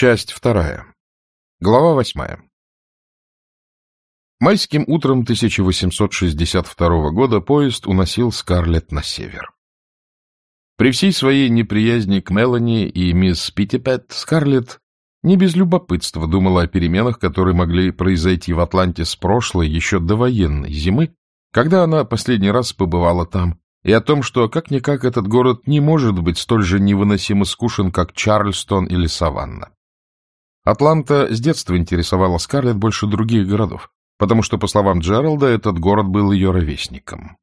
Часть вторая. Глава восьмая. Майским утром 1862 года поезд уносил Скарлетт на север. При всей своей неприязни к Мелани и мисс Питтипет, Скарлетт не без любопытства думала о переменах, которые могли произойти в Атланте с прошлой, еще довоенной зимы, когда она последний раз побывала там, и о том, что как-никак этот город не может быть столь же невыносимо скушен, как Чарльстон или Саванна. Атланта с детства интересовала Скарлетт больше других городов, потому что, по словам Джералда, этот город был ее ровесником.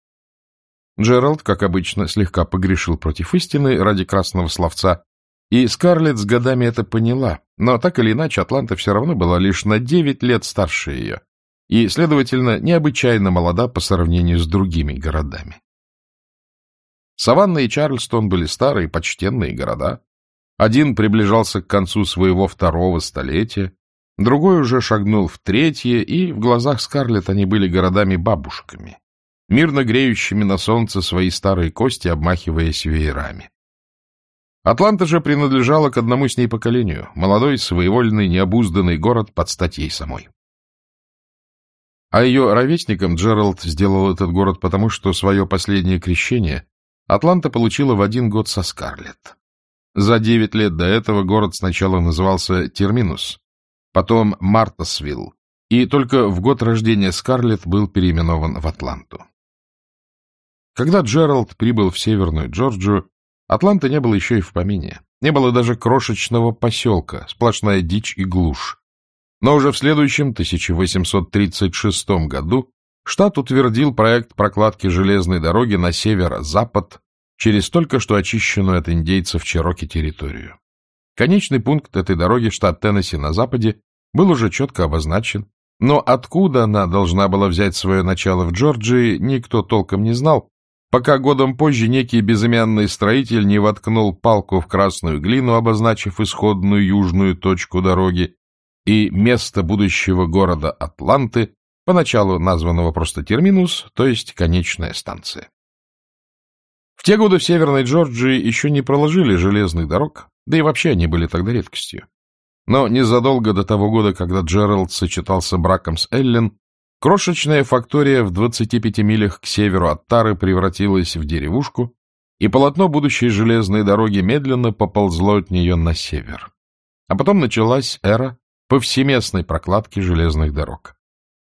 Джеральд, как обычно, слегка погрешил против истины ради красного словца, и Скарлетт с годами это поняла, но так или иначе Атланта все равно была лишь на девять лет старше ее, и, следовательно, необычайно молода по сравнению с другими городами. Саванна и Чарльстон были старые, почтенные города. Один приближался к концу своего второго столетия, другой уже шагнул в третье, и в глазах Скарлетт они были городами-бабушками, мирно греющими на солнце свои старые кости, обмахиваясь веерами. Атланта же принадлежала к одному с ней поколению, молодой, своевольный, необузданный город под стать ей самой. А ее ровесником Джеральд сделал этот город потому, что свое последнее крещение Атланта получила в один год со Скарлетт. За девять лет до этого город сначала назывался Терминус, потом Мартасвилл, и только в год рождения Скарлетт был переименован в Атланту. Когда Джеральд прибыл в Северную Джорджию, Атланты не было еще и в помине. Не было даже крошечного поселка, сплошная дичь и глушь. Но уже в следующем, 1836 году, штат утвердил проект прокладки железной дороги на северо-запад через только что очищенную от индейцев Чероки территорию. Конечный пункт этой дороги, штат Теннесси на западе, был уже четко обозначен, но откуда она должна была взять свое начало в Джорджии, никто толком не знал, пока годом позже некий безымянный строитель не воткнул палку в красную глину, обозначив исходную южную точку дороги, и место будущего города Атланты, поначалу названного просто терминус, то есть конечная станция. Те годы в Северной Джорджии еще не проложили железных дорог, да и вообще они были тогда редкостью. Но незадолго до того года, когда Джеральд сочетался браком с Эллен, крошечная фактория в 25 милях к северу от Тары превратилась в деревушку, и полотно будущей железной дороги медленно поползло от нее на север. А потом началась эра повсеместной прокладки железных дорог.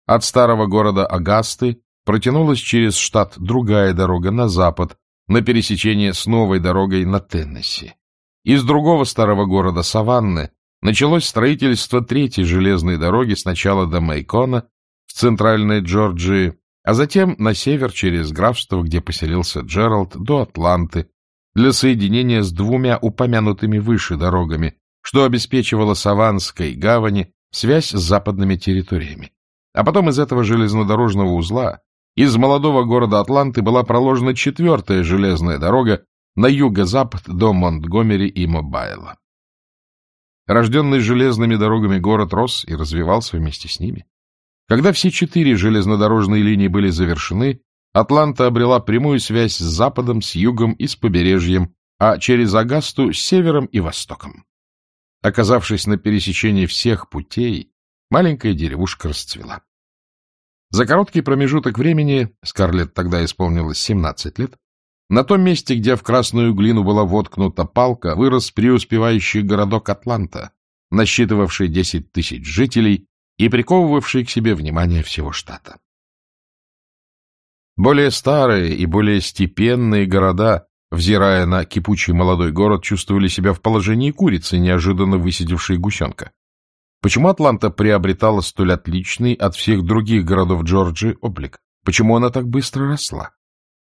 От старого города Агасты протянулась через штат другая дорога на запад, на пересечение с новой дорогой на Теннесси. Из другого старого города Саванны началось строительство третьей железной дороги сначала до Мейкона в центральной Джорджии, а затем на север через графство, где поселился Джеральд, до Атланты, для соединения с двумя упомянутыми выше дорогами, что обеспечивало Саванской гавани связь с западными территориями. А потом из этого железнодорожного узла из молодого города Атланты была проложена четвертая железная дорога на юго-запад до Монтгомери и Мобайла. Рожденный железными дорогами город рос и развивался вместе с ними. Когда все четыре железнодорожные линии были завершены, Атланта обрела прямую связь с западом, с югом и с побережьем, а через Агасту — с севером и востоком. Оказавшись на пересечении всех путей, маленькая деревушка расцвела. За короткий промежуток времени, Скарлетт тогда исполнилось 17 лет, на том месте, где в красную глину была воткнута палка, вырос преуспевающий городок Атланта, насчитывавший 10 тысяч жителей и приковывавший к себе внимание всего штата. Более старые и более степенные города, взирая на кипучий молодой город, чувствовали себя в положении курицы, неожиданно высидевшей гусенка. Почему Атланта приобретала столь отличный от всех других городов Джорджии облик? Почему она так быстро росла?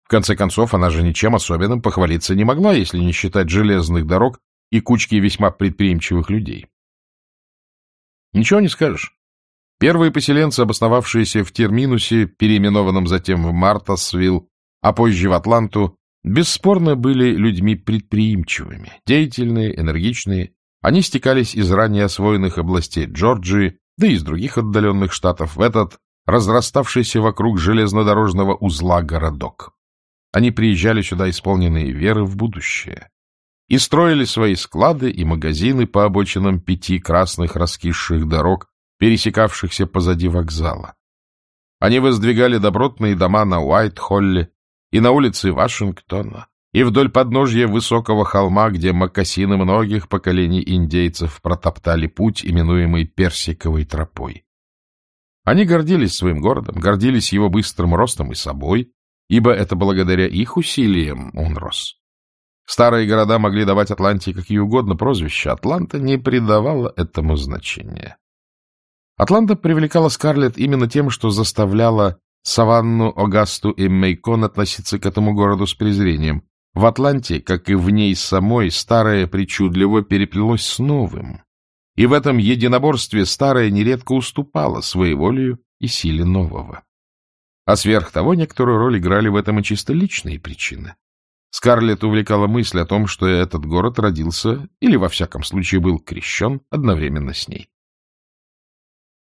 В конце концов, она же ничем особенным похвалиться не могла, если не считать железных дорог и кучки весьма предприимчивых людей. Ничего не скажешь. Первые поселенцы, обосновавшиеся в Терминусе, переименованном затем в Мартасвилл, а позже в Атланту, бесспорно были людьми предприимчивыми, деятельные, энергичные они стекались из ранее освоенных областей Джорджии, да и из других отдаленных штатов, в этот разраставшийся вокруг железнодорожного узла городок. Они приезжали сюда исполненные веры в будущее. и строили свои склады и магазины по обочинам пяти красных раскисших дорог, пересекавшихся позади вокзала. Они воздвигали добротные дома на Уайт-Холле и на улице Вашингтона, и вдоль подножья высокого холма, где мокасины многих поколений индейцев протоптали путь, именуемый Персиковой тропой. Они гордились своим городом, гордились его быстрым ростом и собой, ибо это благодаря их усилиям он рос. Старые города могли давать Атланте какие угодно прозвища, Атланта не придавала этому значения. Атланта привлекала Скарлетт именно тем, что заставляла Саванну, Огасту и Мейкон относиться к этому городу с презрением. В Атланте, как и в ней самой, старое причудливо переплелось с новым. И в этом единоборстве старое нередко уступало своеволию и силе нового. А сверх того, некоторую роль играли в этом и чисто личные причины. Скарлетт увлекала мысль о том, что этот город родился, или, во всяком случае, был крещен одновременно с ней.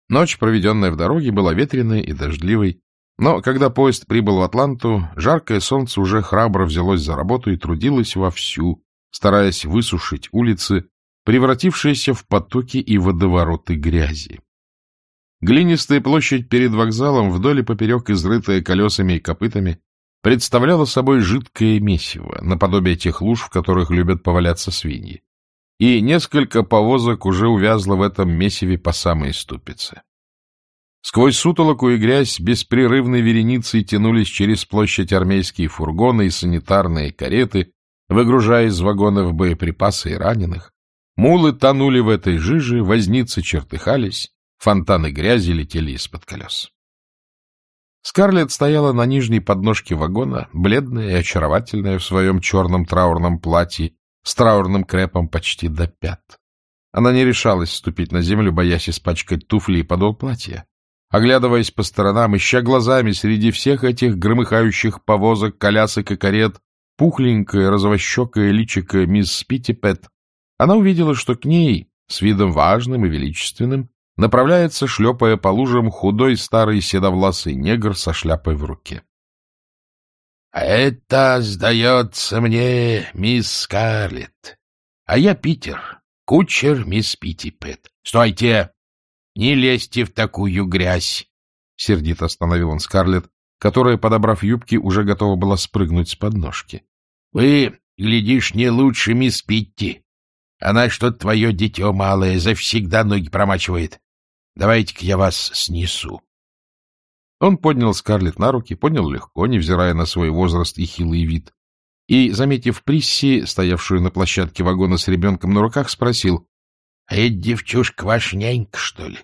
Ночь, проведенная в дороге, была ветреной и дождливой, но когда поезд прибыл в Атланту, жаркое солнце уже храбро взялось за работу и трудилось вовсю, стараясь высушить улицы, превратившиеся в потоки и водовороты грязи. Глинистая площадь перед вокзалом, вдоль и поперек изрытая колесами и копытами, представляла собой жидкое месиво, наподобие тех луж, в которых любят поваляться свиньи. И несколько повозок уже увязло в этом месиве по самой ступице. Сквозь сутолоку и грязь беспрерывной вереницей тянулись через площадь армейские фургоны и санитарные кареты, выгружая из вагонов боеприпасы и раненых. Мулы тонули в этой жиже, возницы чертыхались, Фонтаны грязи летели из-под колес. Скарлетт стояла на нижней подножке вагона, бледная и очаровательная в своем черном траурном платье, с траурным крепом почти до пят. Она не решалась ступить на землю, боясь испачкать туфли и подол платья. Оглядываясь по сторонам, ища глазами среди всех этих громыхающих повозок, колясок и карет, пухленькое розовощекое личико мисс Питтипет, она увидела, что к ней, с видом важным и величественным, направляется, шлепая по лужам, худой старый седовласый негр со шляпой в руке. — это, сдается мне, мисс Скарлетт. А я Питер, кучер мисс Питтипет. Стойте! Не лезьте в такую грязь! — сердито остановил он Скарлетт, которая, подобрав юбки, уже готова была спрыгнуть с подножки. — Вы, глядишь, не лучше мисс Питти. Она что-то твое дитё малое завсегда ноги промачивает. Давайте-ка я вас снесу. Он поднял Скарлетт на руки, поднял легко, невзирая на свой возраст и хилый вид, и, заметив Присси, стоявшую на площадке вагона с ребенком на руках, спросил, — А эта девчушка ваша нянька, что ли?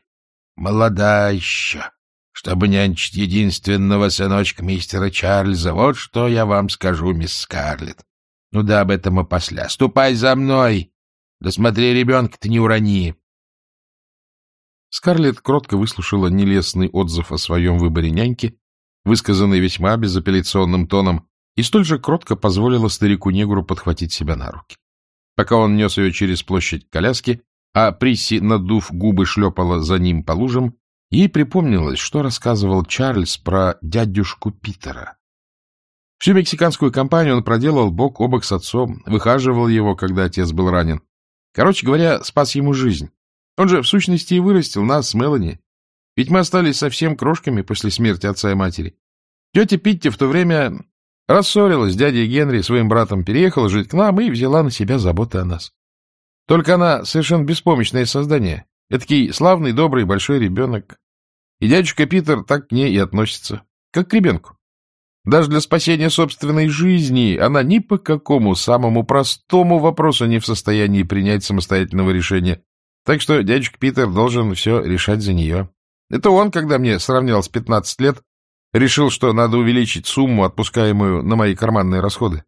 Молода еще, чтобы нянчить единственного сыночка мистера Чарльза. Вот что я вам скажу, мисс Скарлетт. Ну да, об этом и после. Ступай за мной. Да смотри, ребенка-то не урони. Скарлетт кротко выслушала нелестный отзыв о своем выборе няньки, высказанный весьма безапелляционным тоном, и столь же кротко позволила старику-негру подхватить себя на руки. Пока он нес ее через площадь коляски, а Присси, надув губы, шлепала за ним по лужам, ей припомнилось, что рассказывал Чарльз про дядюшку Питера. Всю мексиканскую кампанию он проделал бок о бок с отцом, выхаживал его, когда отец был ранен. Короче говоря, спас ему жизнь. Он же, в сущности, и вырастил нас с Мелани. Ведь мы остались совсем крошками после смерти отца и матери. Тетя Питти в то время рассорилась с дядей Генри, своим братом, переехала жить к нам и взяла на себя заботы о нас. Только она совершенно беспомощное создание. Этакий славный, добрый, большой ребенок. И дядюшка Питер так к ней и относится, как к ребенку. Даже для спасения собственной жизни она ни по какому самому простому вопросу не в состоянии принять самостоятельного решения. Так что дядюшка Питер должен все решать за нее. Это он, когда мне сравнял с 15 лет, решил, что надо увеличить сумму, отпускаемую на мои карманные расходы.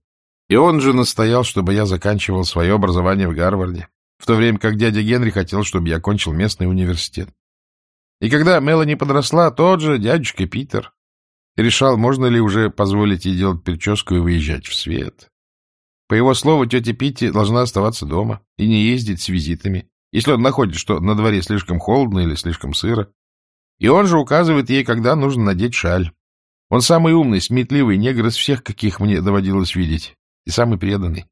И он же настоял, чтобы я заканчивал свое образование в Гарварде, в то время как дядя Генри хотел, чтобы я окончил местный университет. И когда Мелани подросла, тот же дядюшка Питер решал, можно ли уже позволить ей делать прическу и выезжать в свет. По его слову, тетя Питти должна оставаться дома и не ездить с визитами, если он находит, что на дворе слишком холодно или слишком сыро. И он же указывает ей, когда нужно надеть шаль. Он самый умный, сметливый негр из всех, каких мне доводилось видеть, и самый преданный.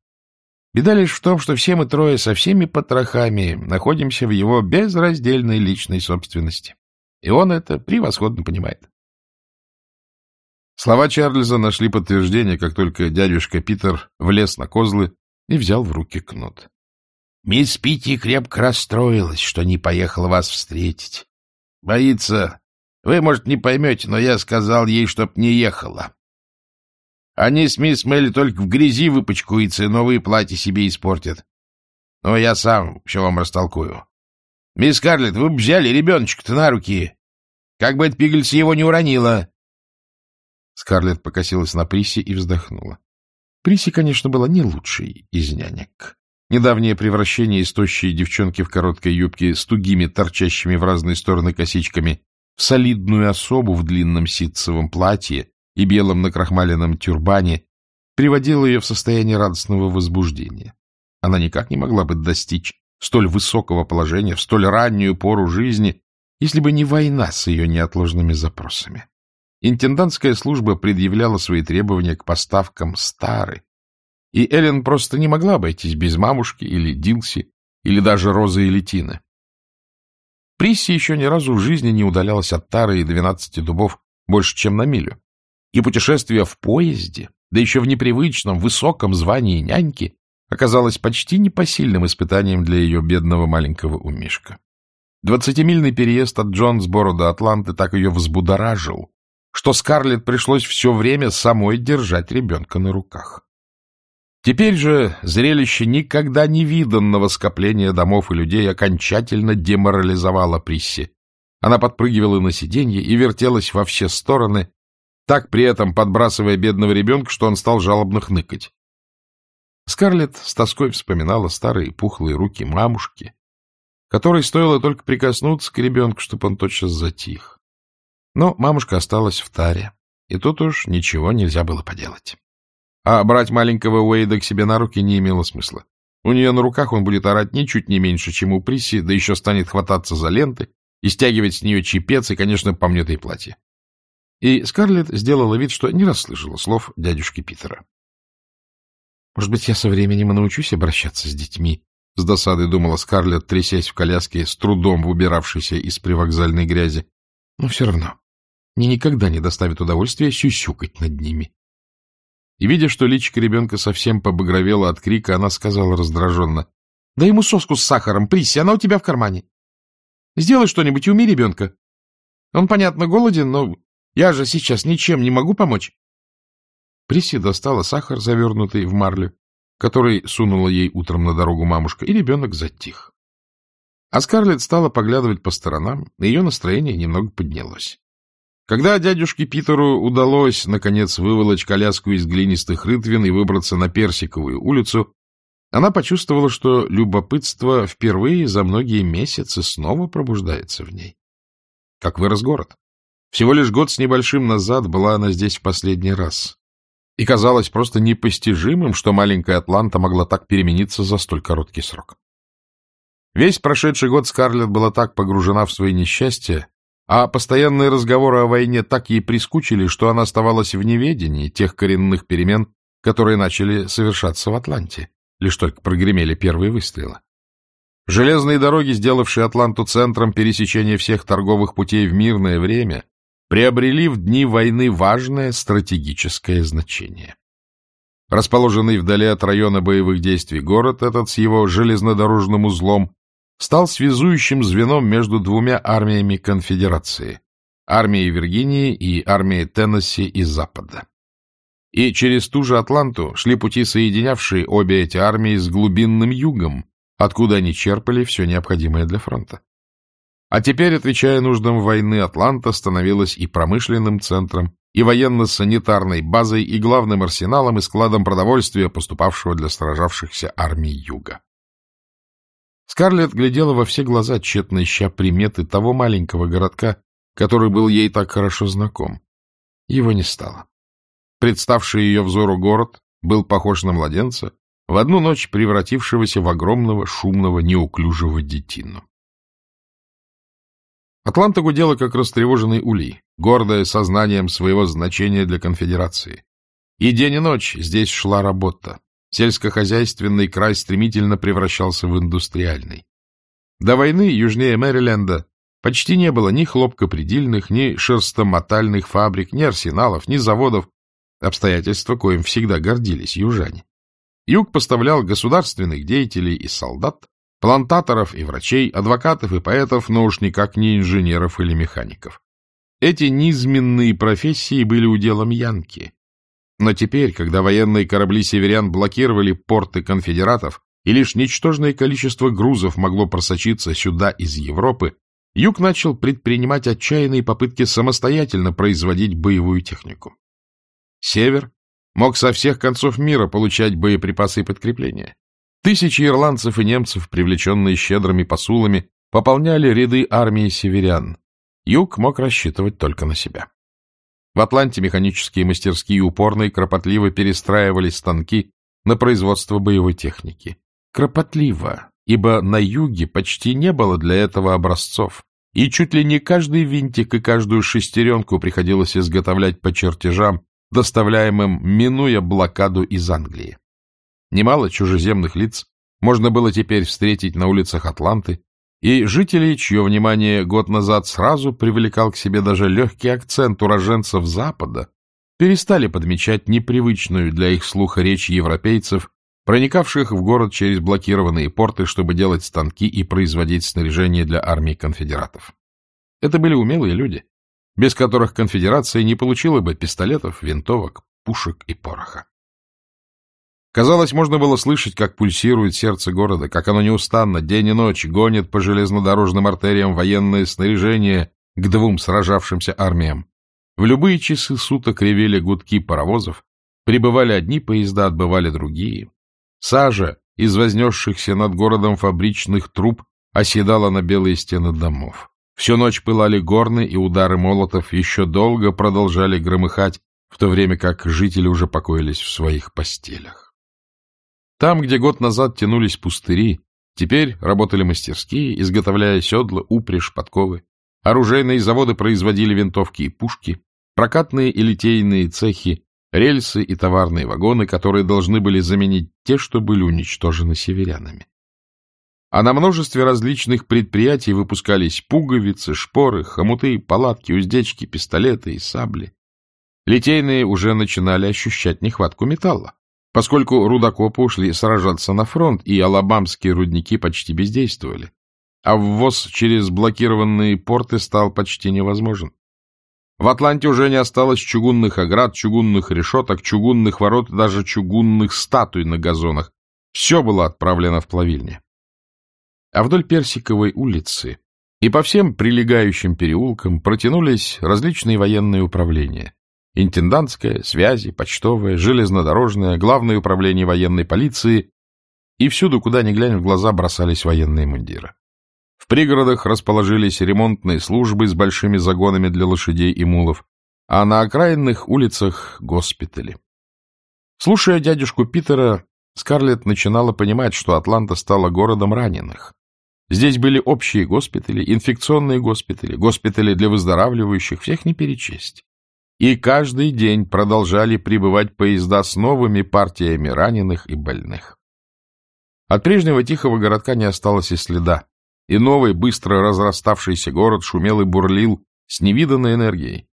Беда лишь в том, что все мы трое со всеми потрохами находимся в его безраздельной личной собственности. И он это превосходно понимает. Слова Чарльза нашли подтверждение, как только дядюшка Питер влез на козлы и взял в руки кнут. — Мисс Питти крепко расстроилась, что не поехала вас встретить. Боится. Вы, может, не поймете, но я сказал ей, чтоб не ехала. Они с мисс Мелли только в грязи выпачкуются и новые платья себе испортят. Но я сам все вам растолкую. Мисс Карлетт, вы бы взяли ребеночка-то на руки. Как бы эта пигельца его не уронила. Скарлетт покосилась на Приси и вздохнула. Приси, конечно, была не лучшей из нянек. Недавнее превращение из девчонки в короткой юбке с тугими, торчащими в разные стороны косичками, в солидную особу в длинном ситцевом платье и белом накрахмаленном тюрбане приводило ее в состояние радостного возбуждения. Она никак не могла бы достичь столь высокого положения в столь раннюю пору жизни, если бы не война с ее неотложными запросами. Интендантская служба предъявляла свои требования к поставкам стары, и Эллен просто не могла обойтись без мамушки или Дилси, или даже Розы и Летины. Присси еще ни разу в жизни не удалялась от тары и двенадцати дубов больше, чем на милю и путешествие в поезде, да еще в непривычном, высоком звании няньки, оказалось почти непосильным испытанием для ее бедного маленького умишка. Двадцатимильный переезд от Джонсборо до Атланты так ее взбудоражил, что Скарлетт пришлось все время самой держать ребенка на руках. Теперь же зрелище никогда не виданного скопления домов и людей окончательно деморализовало Присси. Она подпрыгивала на сиденье и вертелась во все стороны, так при этом подбрасывая бедного ребенка, что он стал жалобно хныкать. Скарлетт с тоской вспоминала старые пухлые руки мамушки, которой стоило только прикоснуться к ребенку, чтобы он тотчас затих. Но мамушка осталась в таре, и тут уж ничего нельзя было поделать. А брать маленького Уэйда к себе на руки не имело смысла. У нее на руках он будет орать ничуть не меньше, чем у Приси, да еще станет хвататься за ленты и стягивать с нее чепец и, конечно, помнет ей платье. И Скарлетт сделала вид, что не расслышала слов дядюшки Питера. «Может быть, я со временем научусь обращаться с детьми?» — с досадой думала Скарлетт, трясясь в коляске, с трудом выбиравшейся из привокзальной грязи. «Но все равно мне никогда не доставит удовольствия сюсюкать над ними». И, видя, что личико ребенка совсем побагровело от крика, она сказала раздраженно. — Дай ему соску с сахаром, Присси, она у тебя в кармане. Сделай что-нибудь и умей ребенка. Он, понятно, голоден, но я же сейчас ничем не могу помочь. Приси достала сахар, завернутый в марлю, который сунула ей утром на дорогу мамушка, и ребенок затих. А Скарлетт стала поглядывать по сторонам, и ее настроение немного поднялось. Когда дядюшке Питеру удалось, наконец, выволочь коляску из глинистых рытвин и выбраться на Персиковую улицу, она почувствовала, что любопытство впервые за многие месяцы снова пробуждается в ней. Как вырос город. Всего лишь год с небольшим назад была она здесь в последний раз. И казалось просто непостижимым, что маленькая Атланта могла так перемениться за столь короткий срок. Весь прошедший год Скарлетт была так погружена в свои несчастья, а постоянные разговоры о войне так ей прискучили, что она оставалась в неведении тех коренных перемен, которые начали совершаться в Атланте, лишь только прогремели первые выстрелы. Железные дороги, сделавшие Атланту центром пересечения всех торговых путей в мирное время, приобрели в дни войны важное стратегическое значение. Расположенный вдали от района боевых действий город этот с его железнодорожным узлом стал связующим звеном между двумя армиями конфедерации – армией Виргинии и армией Теннесси из Запада. И через ту же Атланту шли пути, соединявшие обе эти армии с глубинным югом, откуда они черпали все необходимое для фронта. А теперь, отвечая нуждам войны, Атланта становилась и промышленным центром, и военно-санитарной базой, и главным арсеналом и складом продовольствия, поступавшего для сражавшихся армий Юга. Скарлетт глядела во все глаза, тщетно ища приметы того маленького городка, который был ей так хорошо знаком. Его не стало. Представший ее взору город был похож на младенца, в одну ночь превратившегося в огромного, шумного, неуклюжего детину. Атланта гудела, как растревоженный улей, гордая сознанием своего значения для конфедерации. И день и ночь здесь шла работа. Сельскохозяйственный край стремительно превращался в индустриальный. До войны южнее Мэриленда почти не было ни хлопкопредельных, ни шерстомотальных фабрик, ни арсеналов, ни заводов, обстоятельства, коим всегда гордились южане. Юг поставлял государственных деятелей и солдат, плантаторов и врачей, адвокатов и поэтов, но уж никак не инженеров или механиков. Эти низменные профессии были уделом Янки. Но теперь, когда военные корабли северян блокировали порты конфедератов, и лишь ничтожное количество грузов могло просочиться сюда из Европы, Юг начал предпринимать отчаянные попытки самостоятельно производить боевую технику. Север мог со всех концов мира получать боеприпасы и подкрепления. Тысячи ирландцев и немцев, привлеченные щедрыми посулами, пополняли ряды армии северян. Юг мог рассчитывать только на себя. В Атланте механические мастерские упорно и кропотливо перестраивали станки на производство боевой техники. Кропотливо, ибо на юге почти не было для этого образцов, и чуть ли не каждый винтик и каждую шестеренку приходилось изготовлять по чертежам, доставляемым, минуя блокаду из Англии. Немало чужеземных лиц можно было теперь встретить на улицах Атланты, и жителей, чье внимание год назад сразу привлекал к себе даже легкий акцент уроженцев Запада, перестали подмечать непривычную для их слуха речь европейцев, проникавших в город через блокированные порты, чтобы делать станки и производить снаряжение для армии конфедератов. Это были умелые люди, без которых конфедерация не получила бы пистолетов, винтовок, пушек и пороха. Казалось, можно было слышать, как пульсирует сердце города, как оно неустанно, день и ночь, гонит по железнодорожным артериям военное снаряжение к двум сражавшимся армиям. В любые часы суток ревели гудки паровозов, прибывали одни поезда, отбывали другие. Сажа из вознесшихся над городом фабричных труб оседала на белые стены домов. Всю ночь пылали горны, и удары молотов еще долго продолжали громыхать, в то время как жители уже покоились в своих постелях. Там, где год назад тянулись пустыри, теперь работали мастерские, изготовляя седла, упряжь, подковы. Оружейные заводы производили винтовки и пушки, прокатные и литейные цехи, рельсы и товарные вагоны, которые должны были заменить те, что были уничтожены северянами. А на множестве различных предприятий выпускались пуговицы, шпоры, хомуты, палатки, уздечки, пистолеты и сабли. Литейные уже начинали ощущать нехватку металла поскольку рудокопы ушли сражаться на фронт, и алабамские рудники почти бездействовали, а ввоз через блокированные порты стал почти невозможен. В Атланте уже не осталось чугунных оград, чугунных решеток, чугунных ворот, даже чугунных статуй на газонах. Все было отправлено в плавильни. А вдоль Персиковой улицы и по всем прилегающим переулкам протянулись различные военные управления. Интендантское, связи, почтовое, железнодорожное, главное управление военной полиции, и всюду, куда ни глянь, в глаза бросались военные мундиры. В пригородах расположились ремонтные службы с большими загонами для лошадей и мулов, а на окраинных улицах — госпитали. Слушая дядюшку Питера, Скарлетт начинала понимать, что Атланта стала городом раненых. Здесь были общие госпитали, инфекционные госпитали, госпитали для выздоравливающих, всех не перечесть и каждый день продолжали прибывать поезда с новыми партиями раненых и больных. От прежнего тихого городка не осталось и следа, и новый, быстро разраставшийся город шумел и бурлил с невиданной энергией.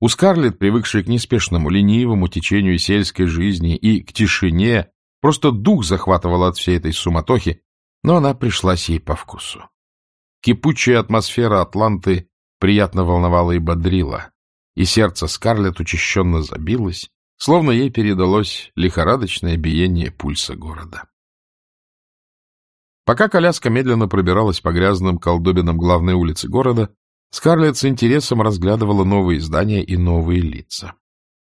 У Скарлетт, привыкшей к неспешному, ленивому течению сельской жизни и к тишине, просто дух захватывал от всей этой суматохи, но она пришлась ей по вкусу. Кипучая атмосфера Атланты приятно волновала и бодрила и сердце Скарлетт учащенно забилось, словно ей передалось лихорадочное биение пульса города. Пока коляска медленно пробиралась по грязным колдобинам главной улицы города, Скарлетт с интересом разглядывала новые здания и новые лица.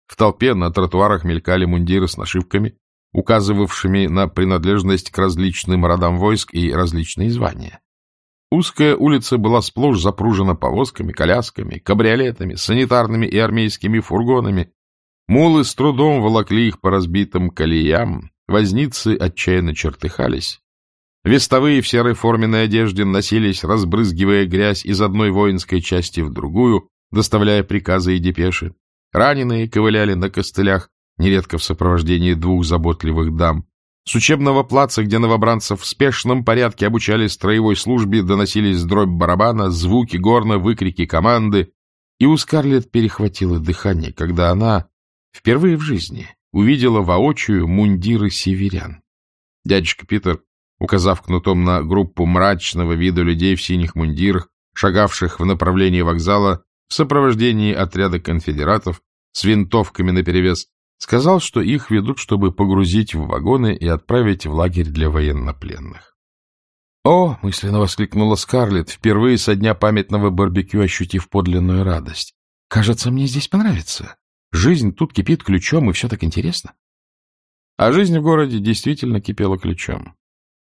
В толпе на тротуарах мелькали мундиры с нашивками, указывавшими на принадлежность к различным родам войск и различные звания. Узкая улица была сплошь запружена повозками, колясками, кабриолетами, санитарными и армейскими фургонами. Мулы с трудом волокли их по разбитым колеям, возницы отчаянно чертыхались. Вестовые в серой форменной одежде носились, разбрызгивая грязь из одной воинской части в другую, доставляя приказы и депеши. Раненые ковыляли на костылях, нередко в сопровождении двух заботливых дам. С учебного плаца, где новобранцев в спешном порядке обучали строевой службе, доносились дробь барабана, звуки горна, выкрики команды, и у Скарлетт перехватило дыхание, когда она впервые в жизни увидела воочию мундиры северян. Дядюшка Питер, указав кнутом на группу мрачного вида людей в синих мундирах, шагавших в направлении вокзала в сопровождении отряда конфедератов с винтовками наперевес, сказал, что их ведут, чтобы погрузить в вагоны и отправить в лагерь для военнопленных. «О!» — мысленно воскликнула Скарлетт, впервые со дня памятного барбекю ощутив подлинную радость. «Кажется, мне здесь понравится. Жизнь тут кипит ключом, и все так интересно». А жизнь в городе действительно кипела ключом.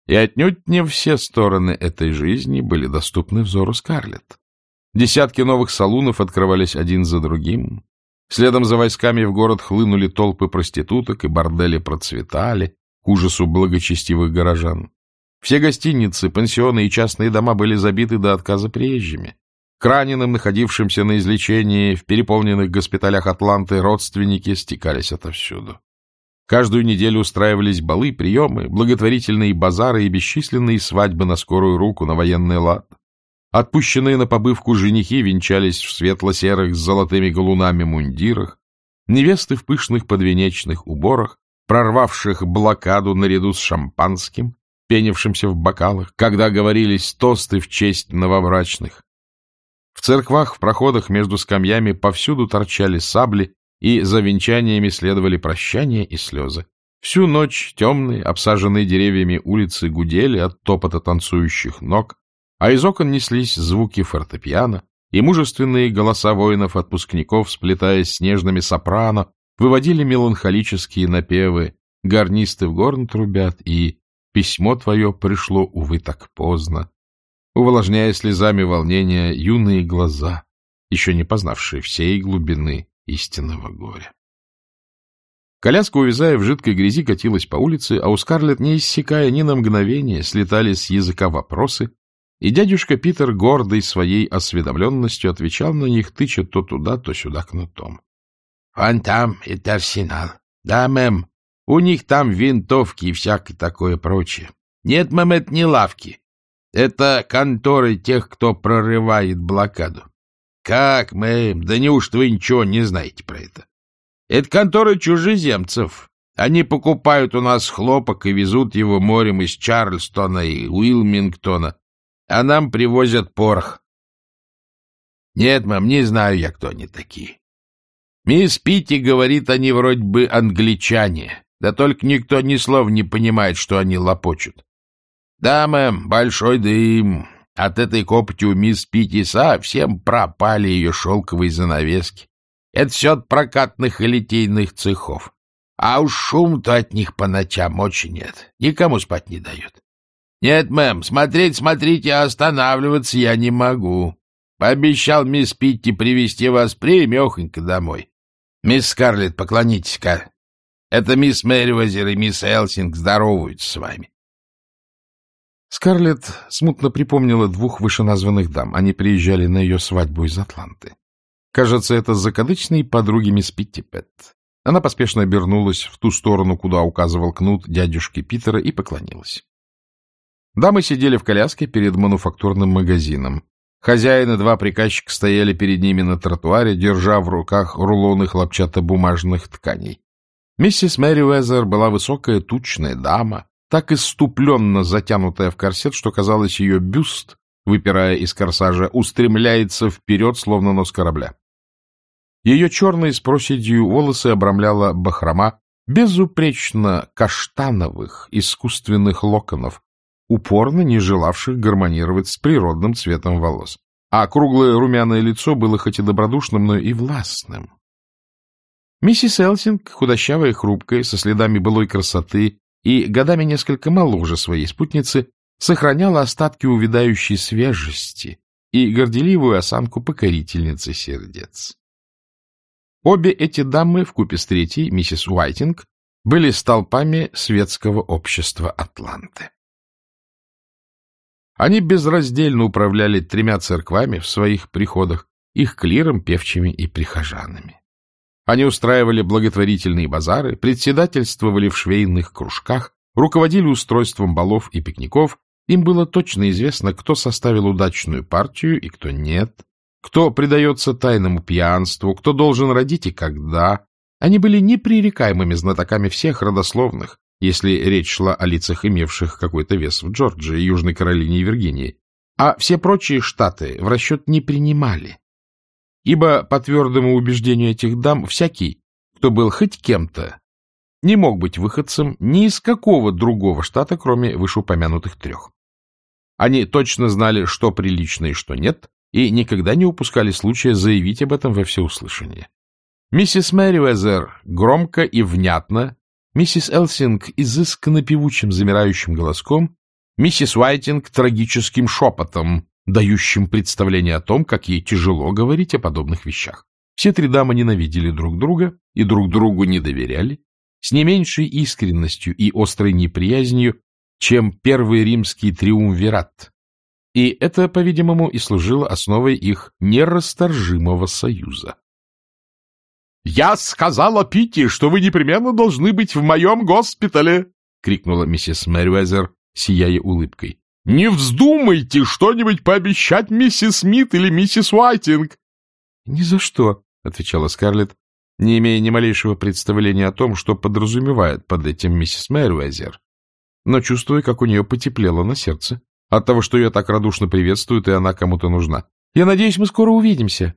И отнюдь не все стороны этой жизни были доступны взору Скарлетт. Десятки новых салунов открывались один за другим. Следом за войсками в город хлынули толпы проституток, и бордели процветали, к ужасу благочестивых горожан. Все гостиницы, пансионы и частные дома были забиты до отказа приезжими. К раненым, находившимся на излечении в переполненных госпиталях Атланты, родственники стекались отовсюду. Каждую неделю устраивались балы, приемы, благотворительные базары и бесчисленные свадьбы на скорую руку, на военный лад. Отпущенные на побывку женихи венчались в светло-серых с золотыми галунами мундирах, невесты в пышных подвенечных уборах, прорвавших блокаду наряду с шампанским, пенившимся в бокалах, когда говорились тосты в честь новобрачных. В церквах, в проходах между скамьями повсюду торчали сабли, и за венчаниями следовали прощания и слезы. Всю ночь темные, обсаженные деревьями улицы гудели от топота танцующих ног, а из окон неслись звуки фортепиано, и мужественные голоса воинов-отпускников, сплетаясь с нежными сопрано, выводили меланхолические напевы «Гарнисты в горн трубят» и Письмо твое пришло, увы, так поздно, увлажняя слезами волнения юные глаза, еще не познавшие всей глубины истинного горя. Коляска, увязая в жидкой грязи, катилась по улице, а у Скарлетт, не иссякая ни на мгновение, слетали с языка вопросы, и дядюшка Питер, гордый своей осведомленностью, отвечал на них, тыча то туда, то сюда кнутом. — Вон там это арсенал. — Да, мэм, у них там винтовки и всякое такое прочее. Нет, мам, это не лавки. Это конторы тех, кто прорывает блокаду. Как, мэм? Да неужто вы ничего не знаете про это? Это конторы чужеземцев. Они покупают у нас хлопок и везут его морем из Чарльстона и Уилмингтона, а нам привозят порох. Нет, мам, не знаю я, кто они такие. Мисс Питти говорит, они вроде бы англичане. Да только никто ни слов не понимает, что они лопочут. Да, мэм, большой дым. От этой копоти у мисс Питти совсем пропали ее шелковые занавески. Это все от прокатных и литейных цехов. А уж шум-то от них по ночам очень нет. Никому спать не дают. Нет, мэм, смотреть, смотрите, а останавливаться я не могу. Пообещал мисс Питти привести вас прямехонько домой. Мисс Скарлетт, поклонитесь-ка. Это мисс Мэривазер и мисс Элсинг здороваются с вами. Скарлетт смутно припомнила двух вышеназванных дам. Они приезжали на ее свадьбу из Атланты. Кажется, это закадычные подруги мисс Питтипет. Она поспешно обернулась в ту сторону, куда указывал кнут дядюшки Питера, и поклонилась. Дамы сидели в коляске перед мануфактурным магазином. Хозяин и два приказчика стояли перед ними на тротуаре, держа в руках рулоны хлопчатобумажных тканей. Миссис Мэри Уэзер была высокая, тучная дама, так иступленно затянутая в корсет, что, казалось, ее бюст, выпирая из корсажа, устремляется вперед, словно нос корабля. Ее черные с проседью волосы обрамляла бахрома безупречно каштановых искусственных локонов, упорно не желавших гармонировать с природным цветом волос. А круглое румяное лицо было хоть и добродушным, но и властным. Миссис Элсинг, худощавая и хрупкая, со следами былой красоты и годами несколько моложе своей спутницы, сохраняла остатки увядающей свежести и горделивую осанку покорительницы сердец. Обе эти дамы, вкупе с третьей, миссис Уайтинг, были столпами светского общества Атланты. Они безраздельно управляли тремя церквами в своих приходах, их клиром, певчими и прихожанами. Они устраивали благотворительные базары, председательствовали в швейных кружках, руководили устройством балов и пикников, им было точно известно, кто составил удачную партию и кто нет, кто предается тайному пьянству, кто должен родить и когда. Они были непререкаемыми знатоками всех родословных, если речь шла о лицах, имевших какой-то вес в Джорджии, Южной Каролине и Виргинии, а все прочие штаты в расчет не принимали. Ибо, по твердому убеждению этих дам, всякий, кто был хоть кем-то, не мог быть выходцем ни из какого другого штата, кроме вышеупомянутых трех. Они точно знали, что прилично и что нет, и никогда не упускали случая заявить об этом во всеуслышание. Миссис Мэривезер громко и внятно, миссис Элсинг изысканно певучим замирающим голоском, миссис Уайтинг трагическим шепотом, дающим представление о том, как ей тяжело говорить о подобных вещах. Все три дамы ненавидели друг друга и друг другу не доверяли, с не меньшей искренностью и острой неприязнью, чем первый римский триумвират. И это, по-видимому, и служило основой их нерасторжимого союза. — Я сказала Питти, что вы непременно должны быть в моем госпитале! — крикнула миссис Мэрвезер, сияя улыбкой. — Не вздумайте что-нибудь пообещать миссис Смит или миссис Уайтинг! — Ни за что, — отвечала Скарлетт, не имея ни малейшего представления о том, что подразумевает под этим миссис Мэрвезер но чувствуя, как у нее потеплело на сердце от того, что ее так радушно приветствуют, и она кому-то нужна. «Я надеюсь, мы скоро увидимся».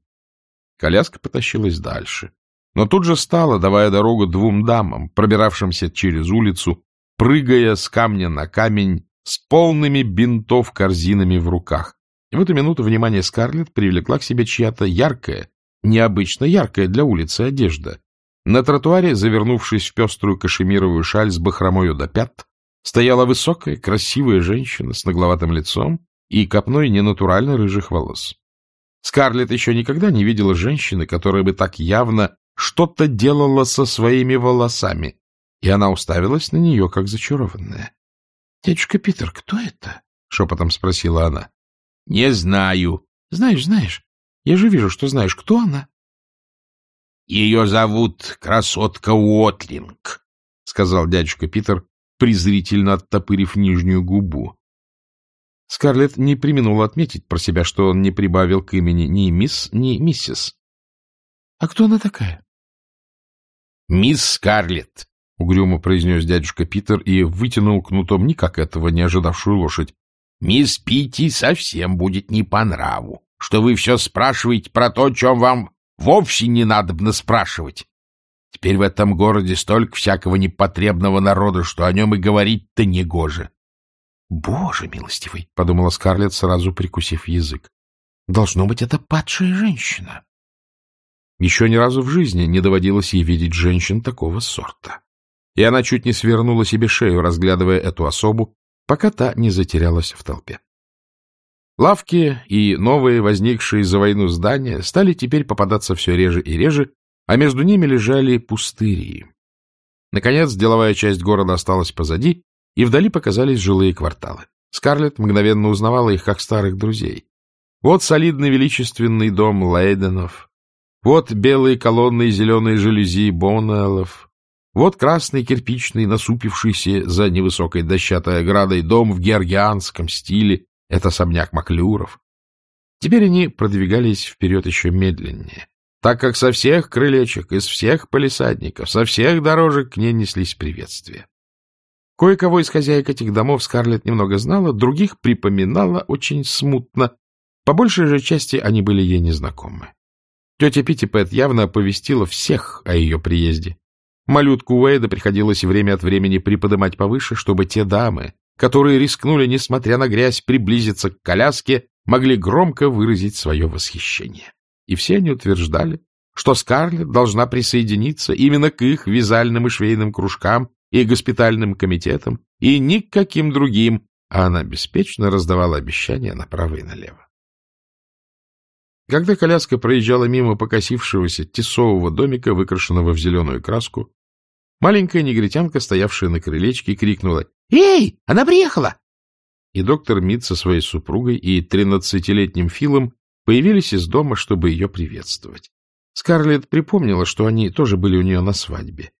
Коляска потащилась дальше, но тут же стала, давая дорогу двум дамам, пробиравшимся через улицу, прыгая с камня на камень, с полными бинтов корзинами в руках. И в эту минуту внимание Скарлетт привлекла к себе чья-то яркая, необычно яркая для улицы одежда. На тротуаре, завернувшись в пеструю кашемировую шаль с бахромою до пят, стояла высокая, красивая женщина с нагловатым лицом и копной ненатурально рыжих волос. Скарлетт еще никогда не видела женщины, которая бы так явно что-то делала со своими волосами, и она уставилась на нее, как зачарованная. — Дядюшка Питер, кто это? — шепотом спросила она. — Не знаю. — Знаешь, знаешь. Я же вижу, что знаешь, кто она. — Ее зовут красотка Уотлинг, — сказал дядюшка Питер, презрительно оттопырив нижнюю губу. Скарлетт не применула отметить про себя, что он не прибавил к имени ни мисс, ни миссис. — А кто она такая? — Мисс Скарлетт, — угрюмо произнес дядюшка Питер и вытянул кнутом никак этого не ожидавшую лошадь. — Мисс Питти совсем будет не по нраву, что вы все спрашиваете про то, чем вам вовсе не надобно спрашивать. Теперь в этом городе столько всякого непотребного народа, что о нем и говорить-то негоже. — Боже милостивый! — подумала Скарлетт, сразу прикусив язык. — Должно быть, это падшая женщина. Еще ни разу в жизни не доводилось ей видеть женщин такого сорта. И она чуть не свернула себе шею, разглядывая эту особу, пока та не затерялась в толпе. Лавки и новые, возникшие за войну здания, стали теперь попадаться все реже и реже, а между ними лежали пустыри. Наконец, деловая часть города осталась позади, и вдали показались жилые кварталы. Скарлетт мгновенно узнавала их как старых друзей. Вот солидный величественный дом Лейденов, вот белые колонны и зеленые жалюзи Боннеллов, вот красный кирпичный, насупившийся за невысокой дощатой оградой дом в георгианском стиле, это особняк Маклюров. Теперь они продвигались вперед еще медленнее так как со всех крылечек, из всех полисадников, со всех дорожек к ней неслись приветствия. Кое-кого из хозяек этих домов Скарлетт немного знала, других припоминала очень смутно. По большей же части они были ей незнакомы. Тетя Питтипэт явно оповестила всех о ее приезде. Малютку Уэйда приходилось время от времени приподымать повыше, чтобы те дамы, которые рискнули, несмотря на грязь, приблизиться к коляске, могли громко выразить свое восхищение и все они утверждали, что Скарлетт должна присоединиться именно к их вязальным и швейным кружкам и госпитальным комитетам, и никаким другим, а она беспечно раздавала обещания направо и налево. Когда коляска проезжала мимо покосившегося тесового домика, выкрашенного в зеленую краску, маленькая негритянка, стоявшая на крылечке, крикнула «Эй, она приехала!» И доктор Мид со своей супругой и тринадцатилетним Филом появились из дома, чтобы ее приветствовать. Скарлетт припомнила, что они тоже были у нее на свадьбе.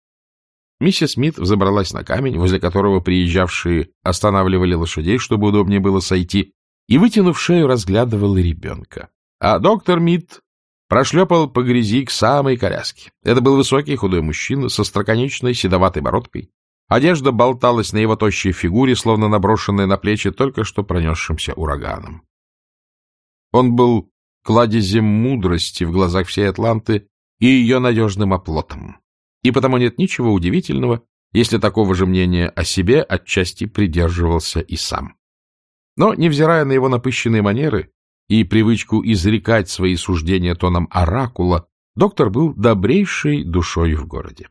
Миссис Смит взобралась на камень, возле которого приезжавшие останавливали лошадей, чтобы удобнее было сойти, и, вытянув шею, разглядывала ребенка. А доктор Мит прошлепал по грязи к самой коляске. Это был высокий худой мужчина со строконечной седоватой бородкой. Одежда болталась на его тощей фигуре, словно наброшенная на плечи только что пронесшимся ураганом. Он был кладезем мудрости в глазах всей Атланты и ее надежным оплотом. И потому нет ничего удивительного, если такого же мнения о себе отчасти придерживался и сам. Но, невзирая на его напыщенные манеры и привычку изрекать свои суждения тоном оракула, доктор был добрейшей душой в городе.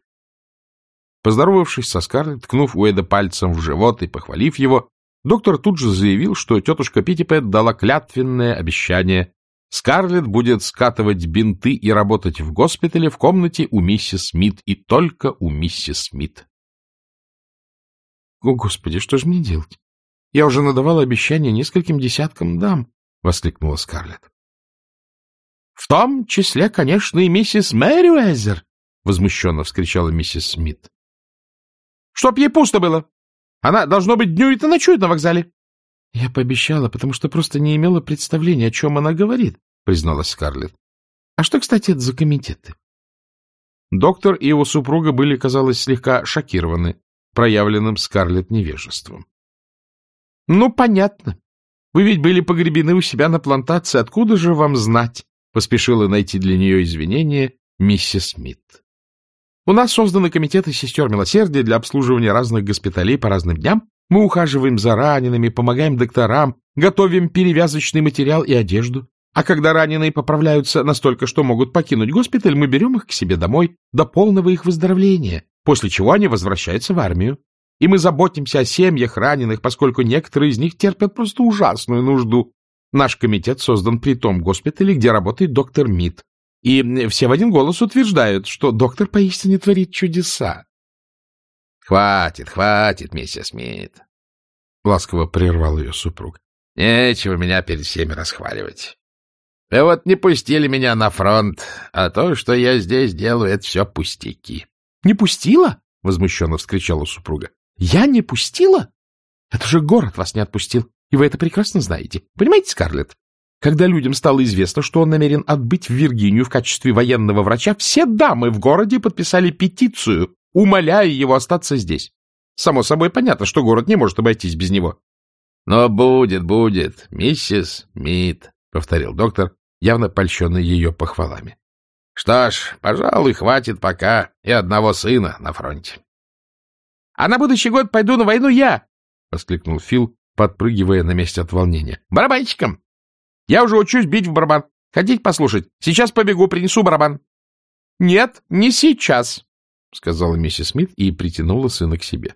Поздоровавшись со Скарлетт, ткнув Уэда пальцем в живот и похвалив его, доктор тут же заявил, что тетушка Питтипэт дала клятвенное обещание Скарлетт будет скатывать бинты и работать в госпитале в комнате у миссис Смит и только у миссис Смит. — О, Господи, что же мне делать? Я уже надавала обещание нескольким десяткам дам, — воскликнула Скарлетт. — В том числе, конечно, и миссис Мэри Уэзер, — возмущенно вскричала миссис Смит. — Чтоб ей пусто было. Она, должно быть, днюет и ночует на вокзале. — Я пообещала, потому что просто не имела представления, о чем она говорит, — призналась Скарлетт. — А что, кстати, это за комитеты? Доктор и его супруга были, казалось, слегка шокированы проявленным Скарлетт невежеством. — Ну, понятно. Вы ведь были погребены у себя на плантации. Откуда же вам знать? — поспешила найти для нее извинения миссис Смит. — У нас созданы комитеты сестер милосердия для обслуживания разных госпиталей по разным дням, мы ухаживаем за ранеными, помогаем докторам, готовим перевязочный материал и одежду. А когда раненые поправляются настолько, что могут покинуть госпиталь, мы берем их к себе домой до полного их выздоровления, после чего они возвращаются в армию. И мы заботимся о семьях раненых, поскольку некоторые из них терпят просто ужасную нужду. Наш комитет создан при том госпитале, где работает доктор Мид. И все в один голос утверждают, что доктор поистине творит чудеса. — Хватит, хватит, миссис Смит. Ласково прервал ее супруг. — Нечего меня перед всеми расхваливать. Вы вот не пустили меня на фронт, а то, что я здесь делаю, это все пустяки. — Не пустила? — возмущенно вскричала супруга. — Я не пустила? Это же город вас не отпустил, и вы это прекрасно знаете. Понимаете, Скарлетт? Когда людям стало известно, что он намерен отбыть в Виргинию в качестве военного врача, все дамы в городе подписали петицию, умоляя его остаться здесь. Само собой понятно, что город не может обойтись без него. — Но будет, будет, миссис Мид, — повторил доктор, явно польщенный ее похвалами. — Что ж, пожалуй, хватит пока и одного сына на фронте. — А на будущий год пойду на войну я! — воскликнул Фил, подпрыгивая на месте от волнения. — Барабанщиком! Я уже учусь бить в барабан. Хотите послушать? Сейчас побегу, принесу барабан. — Нет, не сейчас, — сказала миссис Смит и притянула сына к себе.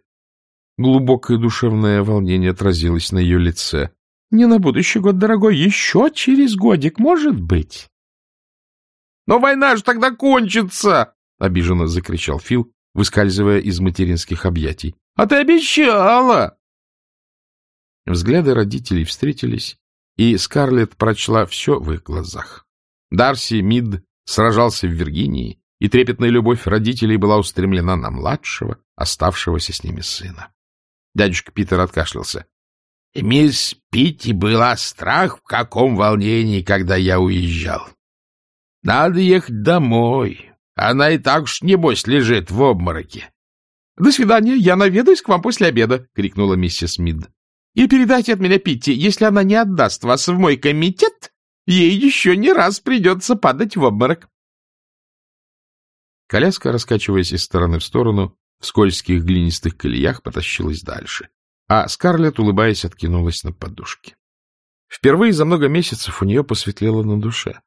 Глубокое душевное волнение отразилось на ее лице. — Не на будущий год, дорогой, еще через годик, может быть. — Но война же тогда кончится! — обиженно закричал Фил, выскальзывая из материнских объятий. — А ты обещала! Взгляды родителей встретились, и Скарлетт прочла все в их глазах. Дарси Мид сражался в Виргинии, и трепетная любовь родителей была устремлена на младшего, оставшегося с ними сына. Дядюшка Питер откашлялся. — Мисс Питти была страх в каком волнении, когда я уезжал. Надо ехать домой. Она и так уж, небось, лежит в обмороке. — До свидания, я наведаюсь к вам после обеда, — крикнула миссис Мид. — И передайте от меня Питти, если она не отдаст вас в мой комитет, ей еще не раз придется падать в обморок. Коляска, раскачиваясь из стороны в сторону, в скользких глинистых колеях потащилась дальше, а Скарлетт, улыбаясь, откинулась на подушке. Впервые за много месяцев у нее посветлело на душе.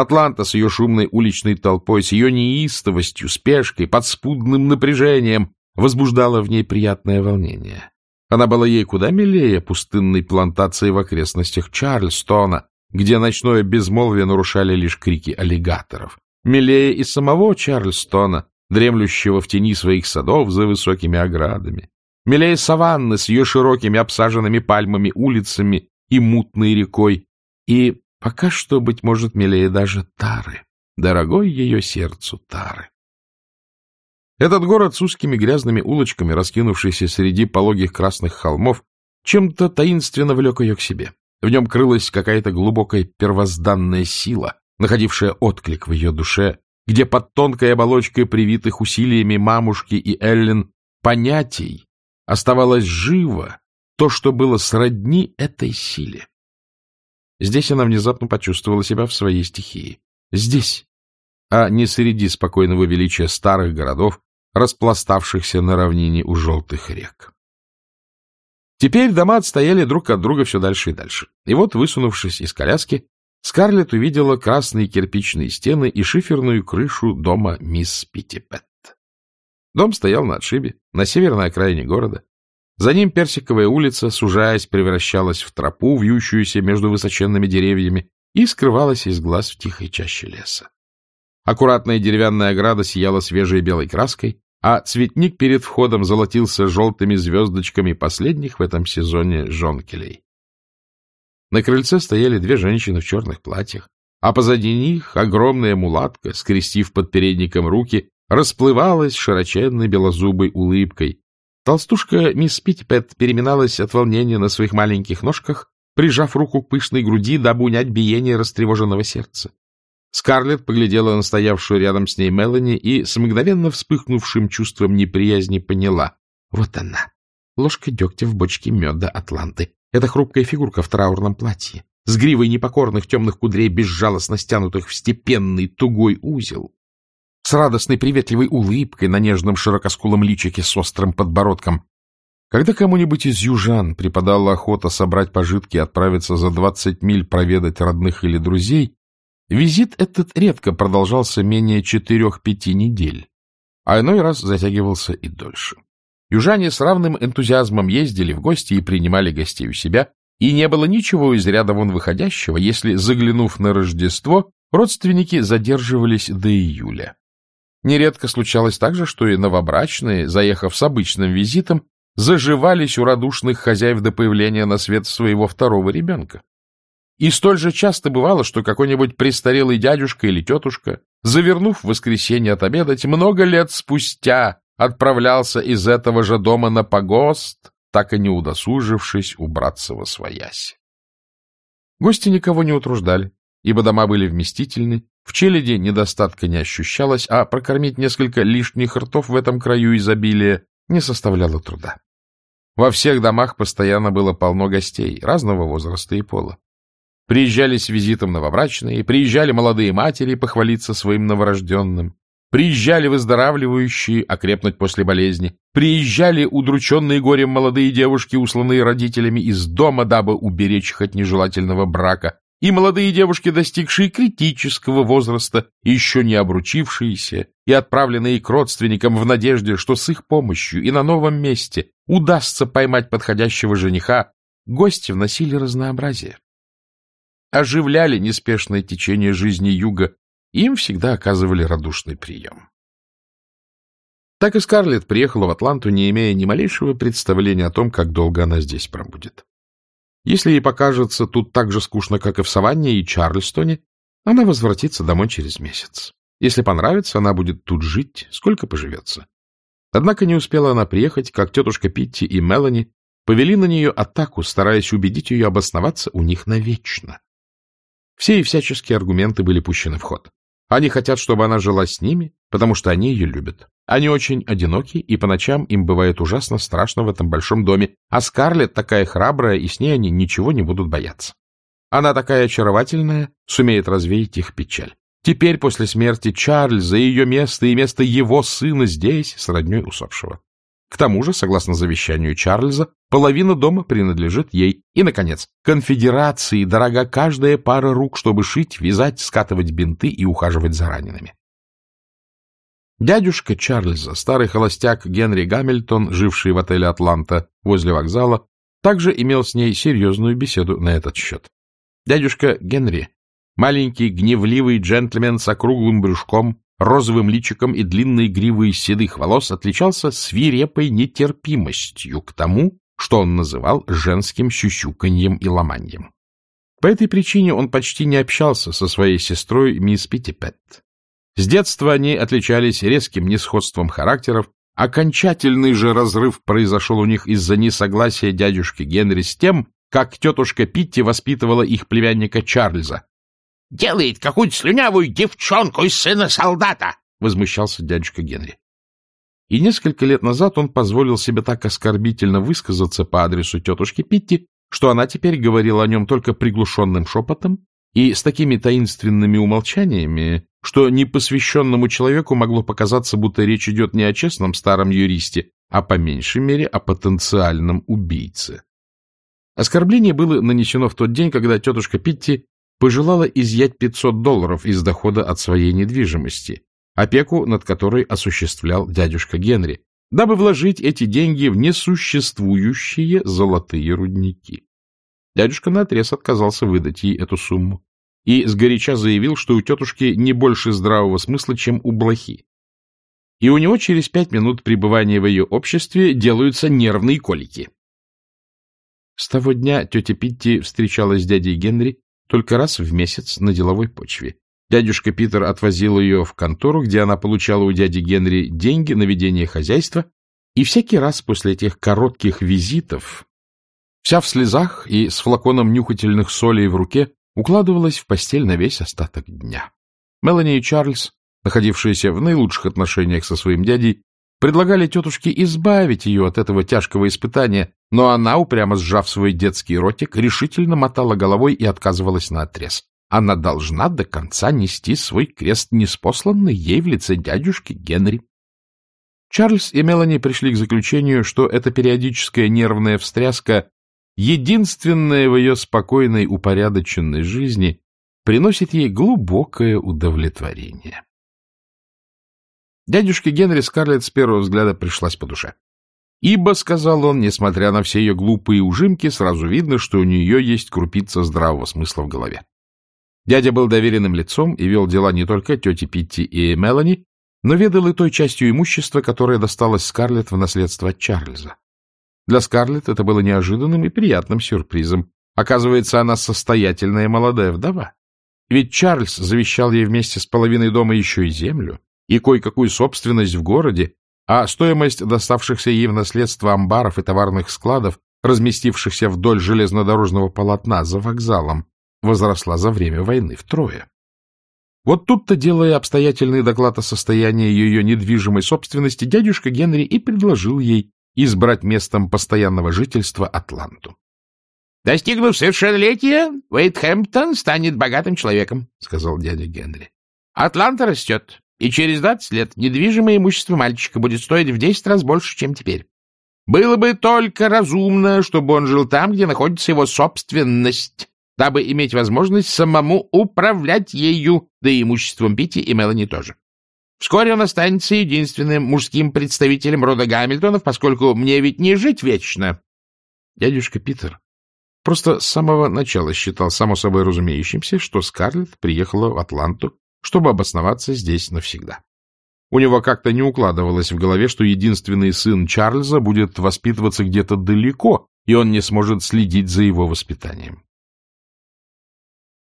Атланта с ее шумной уличной толпой, с ее неистовостью, спешкой, подспудным напряжением возбуждала в ней приятное волнение. Она была ей куда милее пустынной плантации в окрестностях Чарльстона, где ночное безмолвие нарушали лишь крики аллигаторов. Милее и самого Чарльстона, дремлющего в тени своих садов за высокими оградами. Милее саванны с ее широкими обсаженными пальмами улицами и мутной рекой. И пока что, быть может, милее даже Тары, дорогой ее сердцу Тары. Этот город с узкими грязными улочками, раскинувшийся среди пологих красных холмов, чем-то таинственно влек ее к себе. В нем крылась какая-то глубокая первозданная сила, находившая отклик в ее душе, где под тонкой оболочкой привитых усилиями мамушки и Эллен понятий оставалось живо то, что было сродни этой силе. Здесь она внезапно почувствовала себя в своей стихии. Здесь, а не среди спокойного величия старых городов, распластавшихся на равнине у желтых рек. Теперь дома отстояли друг от друга все дальше и дальше. И вот, высунувшись из коляски, Скарлетт увидела красные кирпичные стены и шиферную крышу дома мисс Питтипет. Дом стоял на отшибе, на северной окраине города. За ним Персиковая улица, сужаясь, превращалась в тропу, вьющуюся между высоченными деревьями, и скрывалась из глаз в тихой чаще леса. Аккуратная деревянная ограда сияла свежей белой краской, а цветник перед входом золотился желтыми звездочками последних в этом сезоне жонкелей. На крыльце стояли две женщины в черных платьях, а позади них огромная мулатка, скрестив под передником руки, расплывалась широченной белозубой улыбкой. Толстушка мисс Питтипет переминалась от волнения на своих маленьких ножках, прижав руку к пышной груди, дабы унять биение растревоженного сердца. Скарлетт поглядела на стоявшую рядом с ней Мелани и с мгновенно вспыхнувшим чувством неприязни поняла. Вот она, ложка дегтя в бочке меда Атланты. Эта хрупкая фигурка в траурном платье, с гривой непокорных темных кудрей, безжалостно стянутых в степенный тугой узел, с радостной приветливой улыбкой на нежном широкоскулом личике с острым подбородком. Когда кому-нибудь из южан припадала охота собрать пожитки и отправиться за двадцать миль проведать родных или друзей, Визит этот редко продолжался менее четырех-пяти недель, а иной раз затягивался и дольше. Южане с равным энтузиазмом ездили в гости и принимали гостей у себя, и не было ничего из ряда вон выходящего, если, заглянув на Рождество, родственники задерживались до июля. Нередко случалось также, что и новобрачные, заехав с обычным визитом, заживались у радушных хозяев до появления на свет своего второго ребенка. И столь же часто бывало, что какой-нибудь престарелый дядюшка или тетушка, завернув в воскресенье отобедать, много лет спустя отправлялся из этого же дома на погост, так и не удосужившись убраться во своясь. Гости никого не утруждали, ибо дома были вместительны, в челяди недостатка не ощущалось, а прокормить несколько лишних ртов в этом краю изобилия не составляло труда. Во всех домах постоянно было полно гостей разного возраста и пола. Приезжали с визитом новобрачные, приезжали молодые матери похвалиться своим новорожденным, приезжали выздоравливающие окрепнуть после болезни, приезжали удрученные горем молодые девушки, усланные родителями из дома, дабы уберечь их от нежелательного брака, и молодые девушки, достигшие критического возраста, еще не обручившиеся, и отправленные к родственникам в надежде, что с их помощью и на новом месте удастся поймать подходящего жениха, гости вносили разнообразие оживляли неспешное течение жизни юга, им всегда оказывали радушный прием. Так и Скарлетт приехала в Атланту, не имея ни малейшего представления о том, как долго она здесь пробудет. Если ей покажется тут так же скучно, как и в Саванне и Чарльстоне, она возвратится домой через месяц. Если понравится, она будет тут жить, сколько поживется. Однако не успела она приехать, как тетушка Питти и Мелани повели на нее атаку, стараясь убедить ее обосноваться у них навечно. Все и всяческие аргументы были пущены в ход. Они хотят, чтобы она жила с ними, потому что они ее любят. Они очень одиноки, и по ночам им бывает ужасно страшно в этом большом доме, а Скарлетт такая храбрая, и с ней они ничего не будут бояться. Она такая очаровательная, сумеет развеять их печаль. Теперь, после смерти Чарльза, ее место и место его сына здесь, с родней усопшего. К тому же, согласно завещанию Чарльза, половина дома принадлежит ей. И, наконец, конфедерации дорога каждая пара рук, чтобы шить, вязать, скатывать бинты и ухаживать за ранеными. Дядюшка Чарльза, старый холостяк Генри Гамильтон, живший в отеле «Атланта» возле вокзала, также имел с ней серьезную беседу на этот счет. Дядюшка Генри, маленький гневливый джентльмен с округлым брюшком, розовым личиком и длинной гривой седых волос отличался свирепой нетерпимостью к тому, что он называл женским щущуканьем и ломаньем. По этой причине он почти не общался со своей сестрой мисс Питтипет. С детства они отличались резким несходством характеров, окончательный же разрыв произошел у них из-за несогласия дядюшки Генри с тем, как тетушка Питти воспитывала их племянника Чарльза. — Делает какую-то слюнявую девчонку из сына солдата! — возмущался дядюшка Генри. И несколько лет назад он позволил себе так оскорбительно высказаться по адресу тетушки Питти, что она теперь говорила о нем только приглушенным шепотом и с такими таинственными умолчаниями, что непосвященному человеку могло показаться, будто речь идет не о честном старом юристе, а по меньшей мере о потенциальном убийце. Оскорбление было нанесено в тот день, когда тетушка Питти пожелала изъять 500 долларов из дохода от своей недвижимости, опеку над которой осуществлял дядюшка Генри, дабы вложить эти деньги в несуществующие золотые рудники. Дядюшка наотрез отказался выдать ей эту сумму и сгоряча заявил, что у тетушки не больше здравого смысла, чем у блохи. И у него через пять минут пребывания в ее обществе делаются нервные колики. С того дня тетя Питти встречалась с дядей Генри только раз в месяц на деловой почве. Дядюшка Питер отвозил ее в контору, где она получала у дяди Генри деньги на ведение хозяйства, и всякий раз после этих коротких визитов, вся в слезах и с флаконом нюхательных солей в руке, укладывалась в постель на весь остаток дня. Мелани и Чарльз, находившиеся в наилучших отношениях со своим дядей, предлагали тетушке избавить ее от этого тяжкого испытания, но она, упрямо сжав свой детский ротик, решительно мотала головой и отказывалась наотрез. Она должна до конца нести свой крест, неспосланный ей в лице дядюшки Генри. Чарльз и Мелани пришли к заключению, что эта периодическая нервная встряска, единственная в ее спокойной, упорядоченной жизни, приносит ей глубокое удовлетворение. Дядюшке Генри Скарлетт с первого взгляда пришлась по душе. Ибо, — сказал он, несмотря на все ее глупые ужимки, сразу видно, что у нее есть крупица здравого смысла в голове. Дядя был доверенным лицом и вел дела не только тете Питти и Мелани, но ведал и той частью имущества, которая досталась Скарлетт в наследство от Чарльза. Для Скарлетт это было неожиданным и приятным сюрпризом. Оказывается, она состоятельная молодая вдова. Ведь Чарльз завещал ей вместе с половиной дома еще и землю и кое-какую собственность в городе, а стоимость доставшихся ей в наследство амбаров и товарных складов, разместившихся вдоль железнодорожного полотна за вокзалом, возросла за время войны втрое. Вот тут-то, делая обстоятельный доклад о состоянии ее недвижимой собственности, дядюшка Генри и предложил ей избрать местом постоянного жительства Атланту. — Достигнув совершеннолетия, Уэйтхэмптон станет богатым человеком, — сказал дядя Генри. — Атланта растет, и через 20 лет недвижимое имущество мальчика будет стоить в 10 раз больше, чем теперь. Было бы только разумно, чтобы он жил там, где находится его собственность, дабы иметь возможность самому управлять ею, да и имуществом Питти и Мелани тоже. Вскоре он останется единственным мужским представителем рода Гамильтонов, поскольку мне ведь не жить вечно. Дядюшка Питер просто с самого начала считал само собой разумеющимся, что Скарлетт приехала в Атланту, чтобы обосноваться здесь навсегда. У него как-то не укладывалось в голове, что единственный сын Чарльза будет воспитываться где-то далеко, и он не сможет следить за его воспитанием.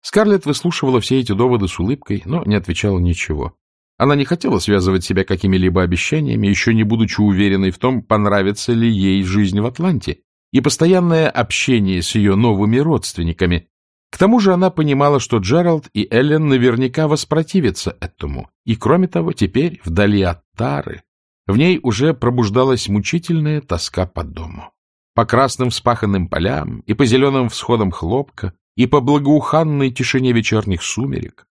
Скарлетт выслушивала все эти доводы с улыбкой, но не отвечала ничего. Она не хотела связывать себя какими-либо обещаниями, еще не будучи уверенной в том, понравится ли ей жизнь в Атланте, и постоянное общение с ее новыми родственниками. К тому же она понимала, что Джеральд и Эллен наверняка воспротивятся этому, и, кроме того, теперь, вдали от Тары, в ней уже пробуждалась мучительная тоска по дому. По красным вспаханным полям и по зеленым всходам хлопка, и по благоуханной тишине вечерних сумерек.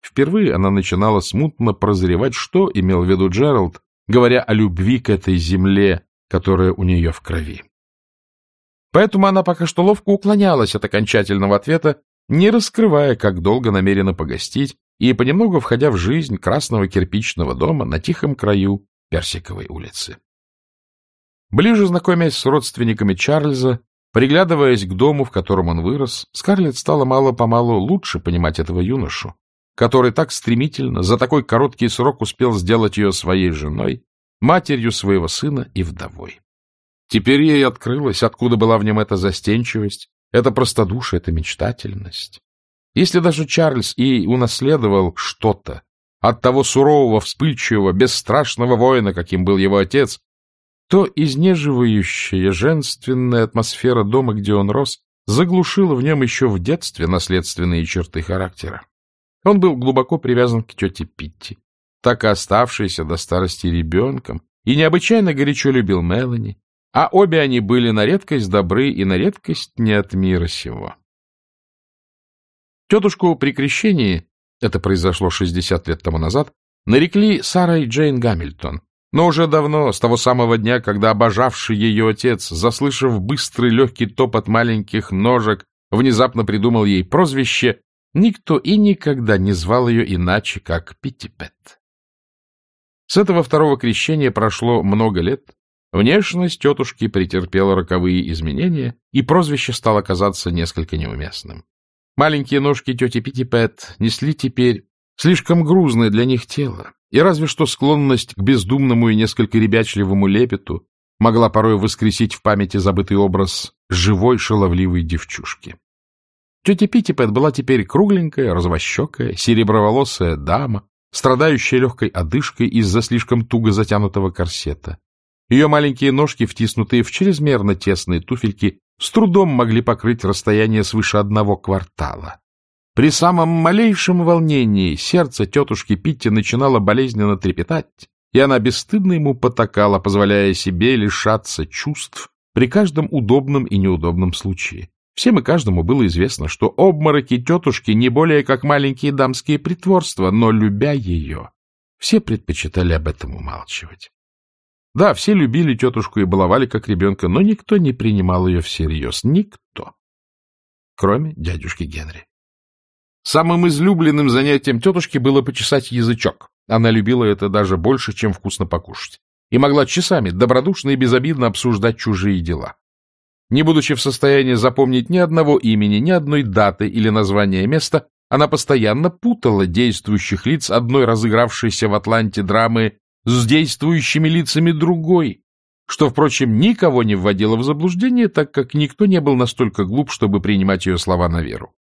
Впервые она начинала смутно прозревать, что имел в виду Джеральд, говоря о любви к этой земле, которая у нее в крови. Поэтому она пока что ловко уклонялась от окончательного ответа, не раскрывая, как долго намерена погостить, и понемногу входя в жизнь красного кирпичного дома на тихом краю Персиковой улицы. Ближе знакомясь с родственниками Чарльза, Приглядываясь к дому, в котором он вырос, Скарлетт стала мало-помалу лучше понимать этого юношу, который так стремительно, за такой короткий срок успел сделать ее своей женой, матерью своего сына и вдовой. Теперь ей открылось, откуда была в нем эта застенчивость, эта простодушие, эта мечтательность. Если даже Чарльз и унаследовал что-то, от того сурового, вспыльчивого, бесстрашного воина, каким был его отец, то изнеживающая женственная атмосфера дома, где он рос, заглушила в нем еще в детстве наследственные черты характера. Он был глубоко привязан к тете Питти, так и оставшийся до старости ребенком, и необычайно горячо любил Мелани, а обе они были на редкость добры и на редкость не от мира сего. Тетушку при крещении, это произошло 60 лет тому назад, нарекли Сарой Джейн Гамильтон, но уже давно, с того самого дня, когда обожавший ее отец, заслышав быстрый легкий топот маленьких ножек, внезапно придумал ей прозвище, никто и никогда не звал ее иначе, как Питтипет. С этого второго крещения прошло много лет, внешность тетушки претерпела роковые изменения, и прозвище стало казаться несколько неуместным. Маленькие ножки тети Питтипет несли теперь слишком грузное для них тело, и разве что склонность к бездумному и несколько ребячливому лепету могла порой воскресить в памяти забытый образ живой шаловливой девчушки. Тетя Питтипет была теперь кругленькая, развощекая, сереброволосая дама, страдающая легкой одышкой из-за слишком туго затянутого корсета. Ее маленькие ножки, втиснутые в чрезмерно тесные туфельки, с трудом могли покрыть расстояние свыше одного квартала. При самом малейшем волнении сердце тетушки Питти начинало болезненно трепетать, и она бесстыдно ему потакала, позволяя себе лишаться чувств при каждом удобном и неудобном случае. Всем и каждому было известно, что обмороки тетушки не более как маленькие дамские притворства, но, любя ее, все предпочитали об этом умалчивать. Да, все любили тетушку и баловали как ребенка, но никто не принимал ее всерьез. Никто. Кроме дядюшки Генри. Самым излюбленным занятием тетушки было почесать язычок. Она любила это даже больше, чем вкусно покушать. И могла часами добродушно и безобидно обсуждать чужие дела. Не будучи в состоянии запомнить ни одного имени, ни одной даты или названия места, она постоянно путала действующих лиц одной разыгравшейся в Атланте драмы с действующими лицами другой, что, впрочем, никого не вводило в заблуждение, так как никто не был настолько глуп, чтобы принимать ее слова на веру.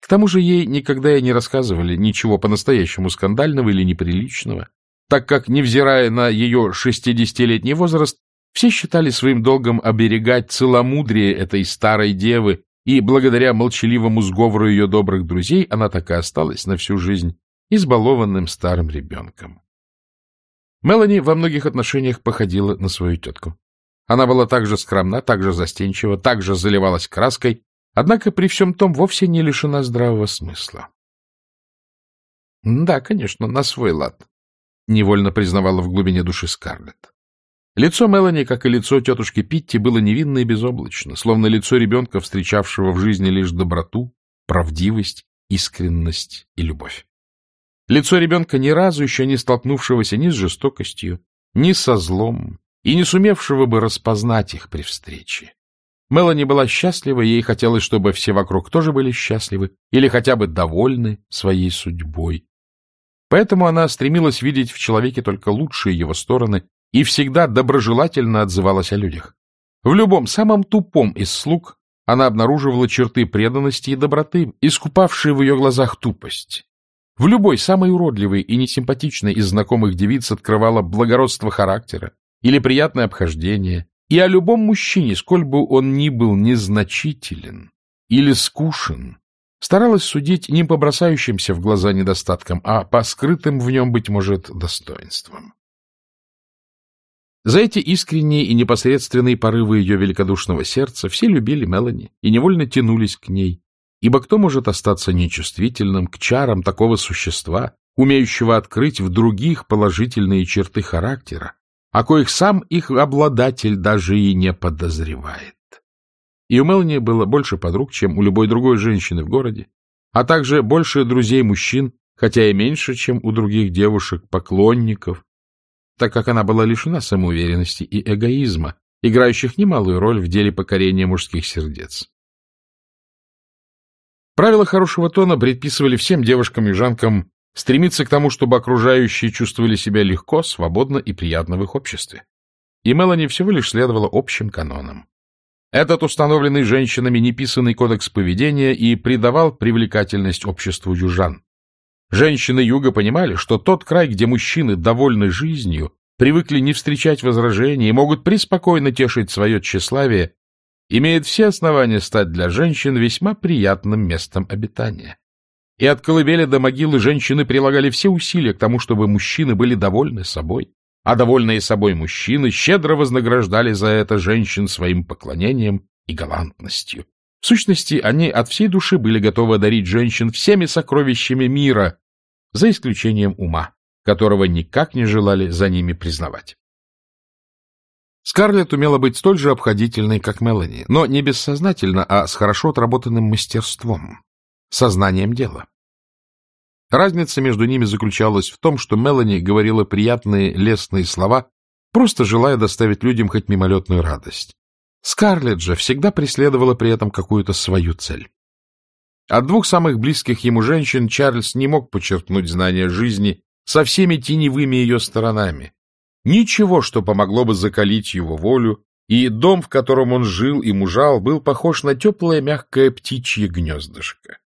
К тому же ей никогда и не рассказывали ничего по-настоящему скандального или неприличного, так как, невзирая на ее шестидесятилетний возраст, все считали своим долгом оберегать целомудрие этой старой девы, и благодаря молчаливому сговору ее добрых друзей она так и осталась на всю жизнь избалованным старым ребенком. Мелани во многих отношениях походила на свою тетку. Она была также скромна, также застенчива, также заливалась краской, Однако при всем том вовсе не лишена здравого смысла. — Да, конечно, на свой лад, — невольно признавала в глубине души Скарлетт. Лицо Мелани, как и лицо тетушки Питти, было невинно и безоблачно, словно лицо ребенка, встречавшего в жизни лишь доброту, правдивость, искренность и любовь. Лицо ребенка, ни разу еще не столкнувшегося ни с жестокостью, ни со злом, и не сумевшего бы распознать их при встрече. Мелани была счастлива, ей хотелось, чтобы все вокруг тоже были счастливы или хотя бы довольны своей судьбой. Поэтому она стремилась видеть в человеке только лучшие его стороны и всегда доброжелательно отзывалась о людях. В любом, самом тупом из слуг она обнаруживала черты преданности и доброты, искупавшие в ее глазах тупость. В любой, самой уродливой и несимпатичной из знакомых девиц открывала благородство характера или приятное обхождение, и о любом мужчине, сколь бы он ни был незначителен или скушен, старалась судить не по бросающимся в глаза недостаткам, а по скрытым в нем, быть может, достоинствам. За эти искренние и непосредственные порывы ее великодушного сердца все любили Мелани и невольно тянулись к ней, ибо кто может остаться нечувствительным к чарам такого существа, умеющего открыть в других положительные черты характера, о коих сам их обладатель даже и не подозревает. И у Мелани было больше подруг, чем у любой другой женщины в городе, а также больше друзей-мужчин, хотя и меньше, чем у других девушек-поклонников, так как она была лишена самоуверенности и эгоизма, играющих немалую роль в деле покорения мужских сердец. Правила хорошего тона предписывали всем девушкам-южанкам стремиться к тому, чтобы окружающие чувствовали себя легко, свободно и приятно в их обществе. И Мелани всего лишь следовала общим канонам. Этот установленный женщинами неписанный кодекс поведения и придавал привлекательность обществу южан. Женщины Юга понимали, что тот край, где мужчины довольны жизнью, привыкли не встречать возражений и могут преспокойно тешить свое тщеславие, имеет все основания стать для женщин весьма приятным местом обитания. И от колыбели до могилы женщины прилагали все усилия к тому, чтобы мужчины были довольны собой, а довольные собой мужчины щедро вознаграждали за это женщин своим поклонением и галантностью. В сущности, они от всей души были готовы дарить женщин всеми сокровищами мира, за исключением ума, которого никак не желали за ними признавать. Скарлетт умела быть столь же обходительной, как Мелани, но не бессознательно, а с хорошо отработанным мастерством, сознанием дела. Разница между ними заключалась в том, что Мелани говорила приятные лестные слова, просто желая доставить людям хоть мимолетную радость. Скарлетт же всегда преследовала при этом какую-то свою цель. От двух самых близких ему женщин Чарльз не мог подчеркнуть знания жизни со всеми теневыми ее сторонами. Ничего, что помогло бы закалить его волю, и дом, в котором он жил и мужал, был похож на теплое мягкое птичье гнездышко.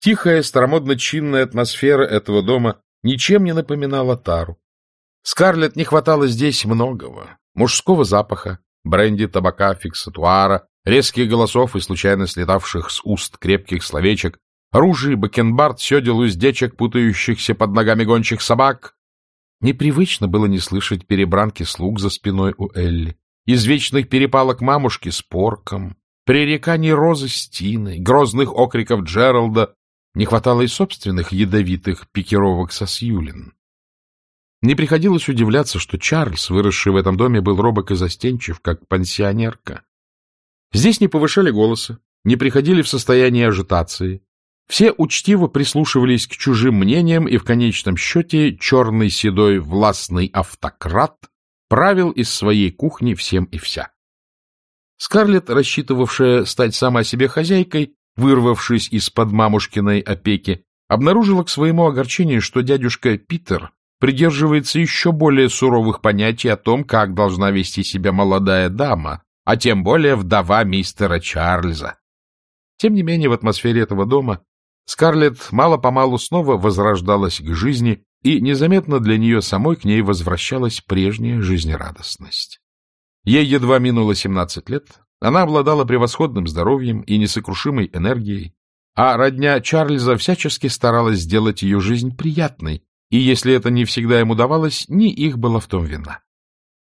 Тихая, старомодно-чинная атмосфера этого дома ничем не напоминала тару. Скарлетт не хватало здесь многого. Мужского запаха, бренди, табака, фиксатуара, резких голосов и случайно слетавших с уст крепких словечек, ружей, бакенбард, сёдел уздечек, путающихся под ногами гончих собак. Непривычно было не слышать перебранки слуг за спиной у Элли, извечных перепалок мамушки с порком, пререканий розы с Тиной, грозных окриков Джералда, не хватало и собственных ядовитых пикировок со Сьюлин. Не приходилось удивляться, что Чарльз, выросший в этом доме, был робок и застенчив, как пансионерка. Здесь не повышали голоса, не приходили в состояние ажитации. Все учтиво прислушивались к чужим мнениям, и в конечном счете черный седой властный автократ правил из своей кухни всем и вся. Скарлетт, рассчитывавшая стать сама себе хозяйкой, вырвавшись из-под мамушкиной опеки, обнаружила к своему огорчению, что дядюшка Питер придерживается еще более суровых понятий о том, как должна вести себя молодая дама, а тем более вдова мистера Чарльза. Тем не менее, в атмосфере этого дома Скарлетт мало-помалу снова возрождалась к жизни, и незаметно для нее самой к ней возвращалась прежняя жизнерадостность. Ей едва минуло 17 лет, она обладала превосходным здоровьем и несокрушимой энергией, а родня Чарльза всячески старалась сделать ее жизнь приятной, и если это не всегда им удавалось, не их была в том вина.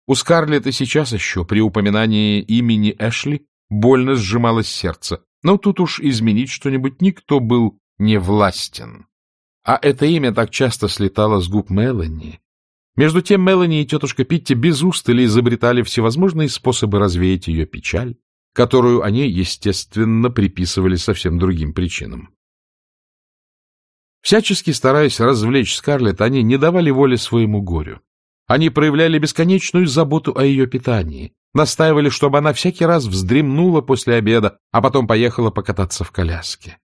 У Скарлетт и сейчас еще при упоминании имени Эшли больно сжималось сердце, но тут уж изменить что-нибудь никто был не властен. А это имя так часто слетало с губ Мелани. Между тем Мелани и тетушка Питти без устали изобретали всевозможные способы развеять ее печаль, которую они, естественно, приписывали совсем другим причинам. Всячески стараясь развлечь Скарлетт, они не давали воли своему горю. Они проявляли бесконечную заботу о ее питании, настаивали, чтобы она всякий раз вздремнула после обеда, а потом поехала покататься в коляске.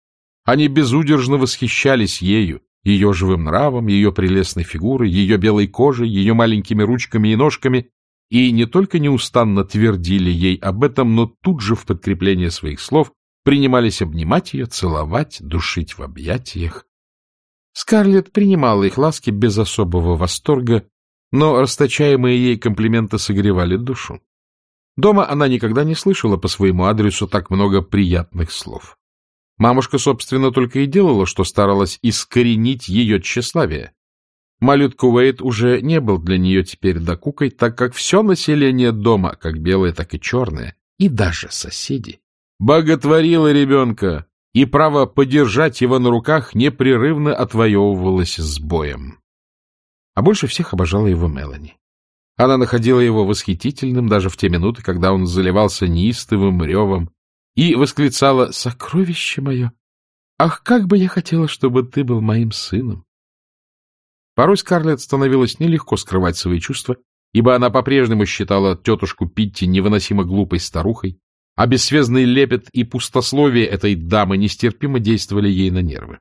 Они безудержно восхищались ею, ее живым нравом, ее прелестной фигурой, ее белой кожей, ее маленькими ручками и ножками, и не только неустанно твердили ей об этом, но тут же в подкрепление своих слов принимались обнимать ее, целовать, душить в объятиях, Скарлетт принимала их ласки без особого восторга, но расточаемые ей комплименты согревали душу. Дома она никогда не слышала по своему адресу так много приятных слов. Мамушка, собственно, только и делала, что старалась искоренить ее тщеславие. Малютка Уэйт уже не был для нее теперь докукой, так как все население дома, как белое, так и черное, и даже соседи, боготворило ребенка, и право подержать его на руках непрерывно отвоевывалось с боем. А больше всех обожала его Мелани. Она находила его восхитительным даже в те минуты, когда он заливался неистовым ревом и восклицала «Сокровище мое! Ах, как бы я хотела, чтобы ты был моим сыном!» Порой Скарлетт становилось нелегко скрывать свои чувства, ибо она по-прежнему считала тетушку Питти невыносимо глупой старухой, а бессвязный лепет и пустословие этой дамы нестерпимо действовали ей на нервы.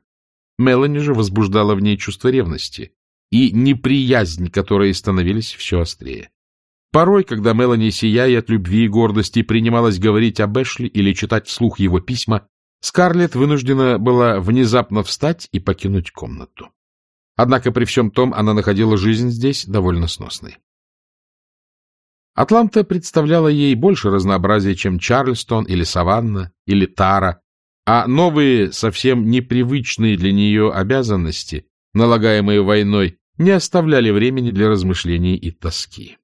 Мелани же возбуждала в ней чувство ревности и неприязнь, которые становились все острее. Порой, когда Мелани, сияя от любви и гордости, принималась говорить об Эшли или читать вслух его письма, Скарлетт вынуждена была внезапно встать и покинуть комнату. Однако при всем том она находила жизнь здесь довольно сносной. Атланта представляла ей больше разнообразия, чем Чарльстон или Саванна или Тара, а новые, совсем непривычные для нее обязанности, налагаемые войной, не оставляли времени для размышлений и тоски.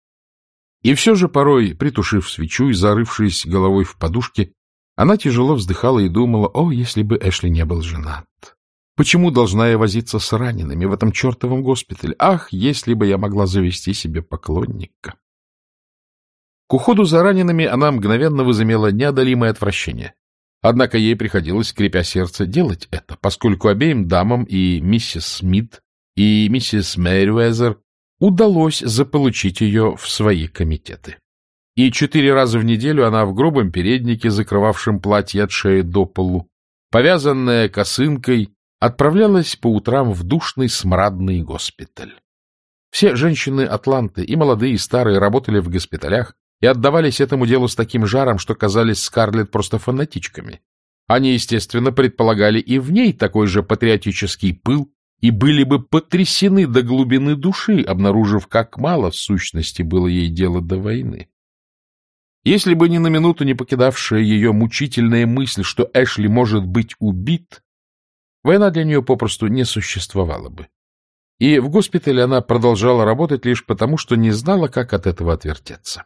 И все же порой, притушив свечу и зарывшись головой в подушке, она тяжело вздыхала и думала, о, если бы Эшли не был женат. Почему должна я возиться с ранеными в этом чертовом госпитале? Ах, если бы я могла завести себе поклонника! К уходу за ранеными она мгновенно возымела неодолимое отвращение. Однако ей приходилось, крепя сердце, делать это, поскольку обеим дамам и миссис Смит, и миссис Мэриуэзер удалось заполучить ее в свои комитеты и четыре раза в неделю она в грубом переднике, закрывавшем платье от шеи до полу, повязанная косынкой, отправлялась по утрам в душный смрадный госпиталь. Все женщины Атланты, и молодые, и старые, работали в госпиталях и отдавались этому делу с таким жаром, что казались Скарлетт просто фанатичками. Они, естественно, предполагали и в ней такой же патриотический пыл, и были бы потрясены до глубины души, обнаружив, как мало в сущности было ей дела до войны. Если бы ни на минуту не покидавшая ее мучительная мысль, что Эшли может быть убит, война для нее попросту не существовала бы. И в госпитале она продолжала работать лишь потому, что не знала, как от этого отвертеться.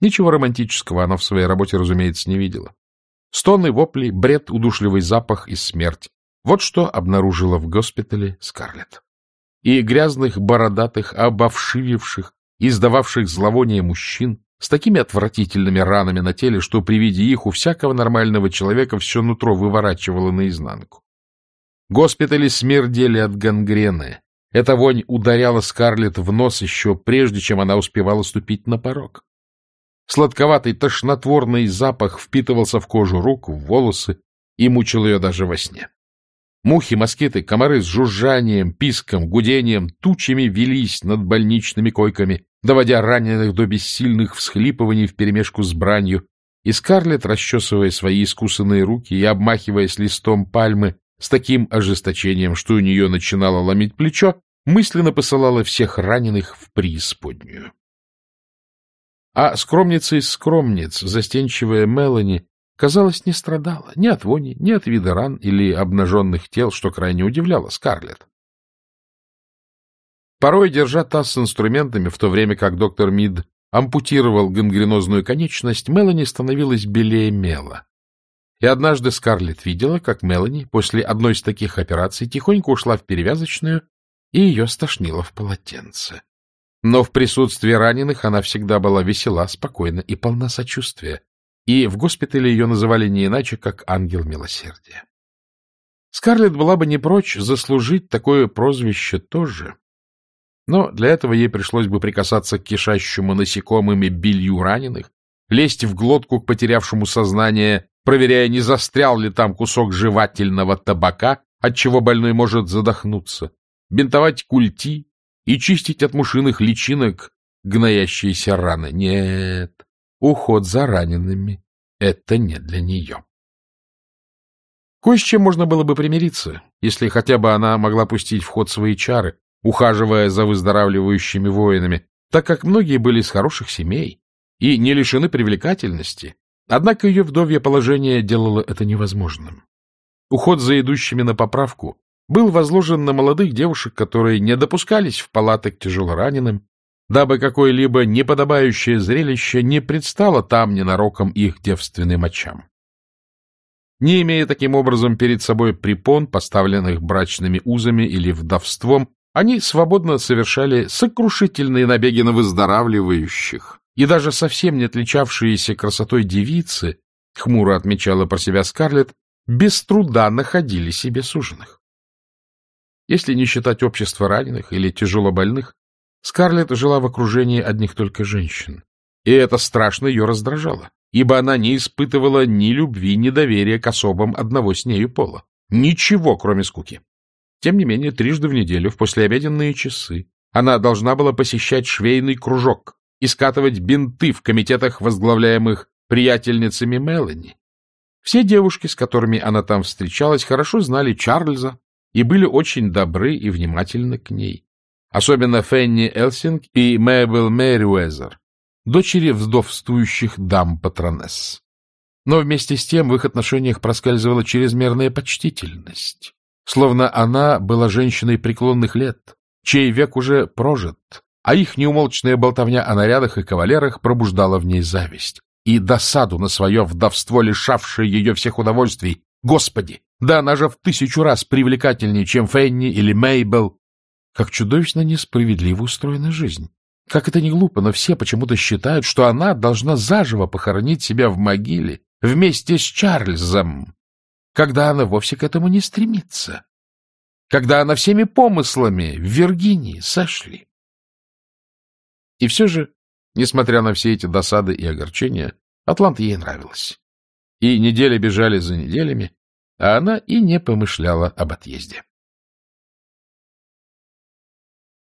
Ничего романтического она в своей работе, разумеется, не видела. Стоны, вопли, бред, удушливый запах и смерть. Вот что обнаружила в госпитале Скарлетт. И грязных, бородатых, обовшививших, издававших зловоние мужчин, с такими отвратительными ранами на теле, что при виде их у всякого нормального человека все нутро выворачивало наизнанку. Госпитали смердели от гангрены. Эта вонь ударяла Скарлетт в нос еще прежде, чем она успевала ступить на порог. Сладковатый тошнотворный запах впитывался в кожу рук, в волосы и мучил ее даже во сне. Мухи, москиты, комары с жужжанием, писком, гудением тучами велись над больничными койками, доводя раненых до бессильных всхлипываний вперемешку с бранью, и Скарлетт, расчесывая свои искусанные руки и обмахиваясь листом пальмы с таким ожесточением, что у нее начинало ломить плечо, мысленно посылала всех раненых в преисподнюю. А скромница из скромниц, застенчивая Мелани, казалось, не страдала ни от вони, ни от вида ран или обнаженных тел, что крайне удивляло Скарлетт. Порой, держа таз с инструментами, в то время как доктор Мид ампутировал гангренозную конечность, Мелани становилась белее мела. И однажды Скарлетт видела, как Мелани после одной из таких операций тихонько ушла в перевязочную, и ее стошнило в полотенце. Но в присутствии раненых она всегда была весела, спокойна и полна сочувствия, и в госпитале ее называли не иначе, как ангел милосердия. Скарлетт была бы не прочь заслужить такое прозвище тоже, но для этого ей пришлось бы прикасаться к кишащему насекомыми билью раненых, лезть в глотку к потерявшему сознание, проверяя, не застрял ли там кусок жевательного табака, от чего больной может задохнуться, бинтовать культи и чистить от мушиных личинок гноящиеся раны. Нет, уход за ранеными — это не для нее. Кое с чем можно было бы примириться, если хотя бы она могла пустить в ход свои чары, ухаживая за выздоравливающими воинами, так как многие были из хороших семей и не лишены привлекательности. Однако ее вдовье положение делало это невозможным. Уход за идущими на поправку был возложен на молодых девушек, которые не допускались в палаты к тяжелораненым, дабы какое-либо неподобающее зрелище не предстало там ненароком их девственным очам. Не имея таким образом перед собой препон, поставленных брачными узами или вдовством, они свободно совершали сокрушительные набеги на выздоравливающих, и даже совсем не отличавшиеся красотой девицы, хмуро отмечала про себя Скарлетт, без труда находили себе суженых. Если не считать общество раненых или тяжелобольных, Скарлетт жила в окружении одних только женщин, и это страшно ее раздражало, ибо она не испытывала ни любви, ни доверия к особам одного с нею пола. Ничего, кроме скуки. Тем не менее, трижды в неделю, в послеобеденные часы, она должна была посещать швейный кружок и скатывать бинты в комитетах, возглавляемых приятельницами Мелани. Все девушки, с которыми она там встречалась, хорошо знали Чарльза и были очень добры и внимательны к ней. Особенно Фенни Элсинг и Мэйбл Мэриуэзер, дочери вдовствующих дам-патронесс. Но вместе с тем в их отношениях проскальзывала чрезмерная почтительность, словно она была женщиной преклонных лет, чей век уже прожит, а их неумолчная болтовня о нарядах и кавалерах пробуждала в ней зависть и досаду на свое вдовство, лишавшее ее всех удовольствий. Господи, да она же в тысячу раз привлекательнее, чем Фенни или Мейбл. Как чудовищно несправедливо устроена жизнь. Как это не глупо, но все почему-то считают, что она должна заживо похоронить себя в могиле вместе с Чарльзом, когда она вовсе к этому не стремится. Когда она всеми помыслами в Виргинии сошли. И все же Несмотря на все эти досады и огорчения, Атланта ей нравилась. И недели бежали за неделями, а она и не помышляла об отъезде.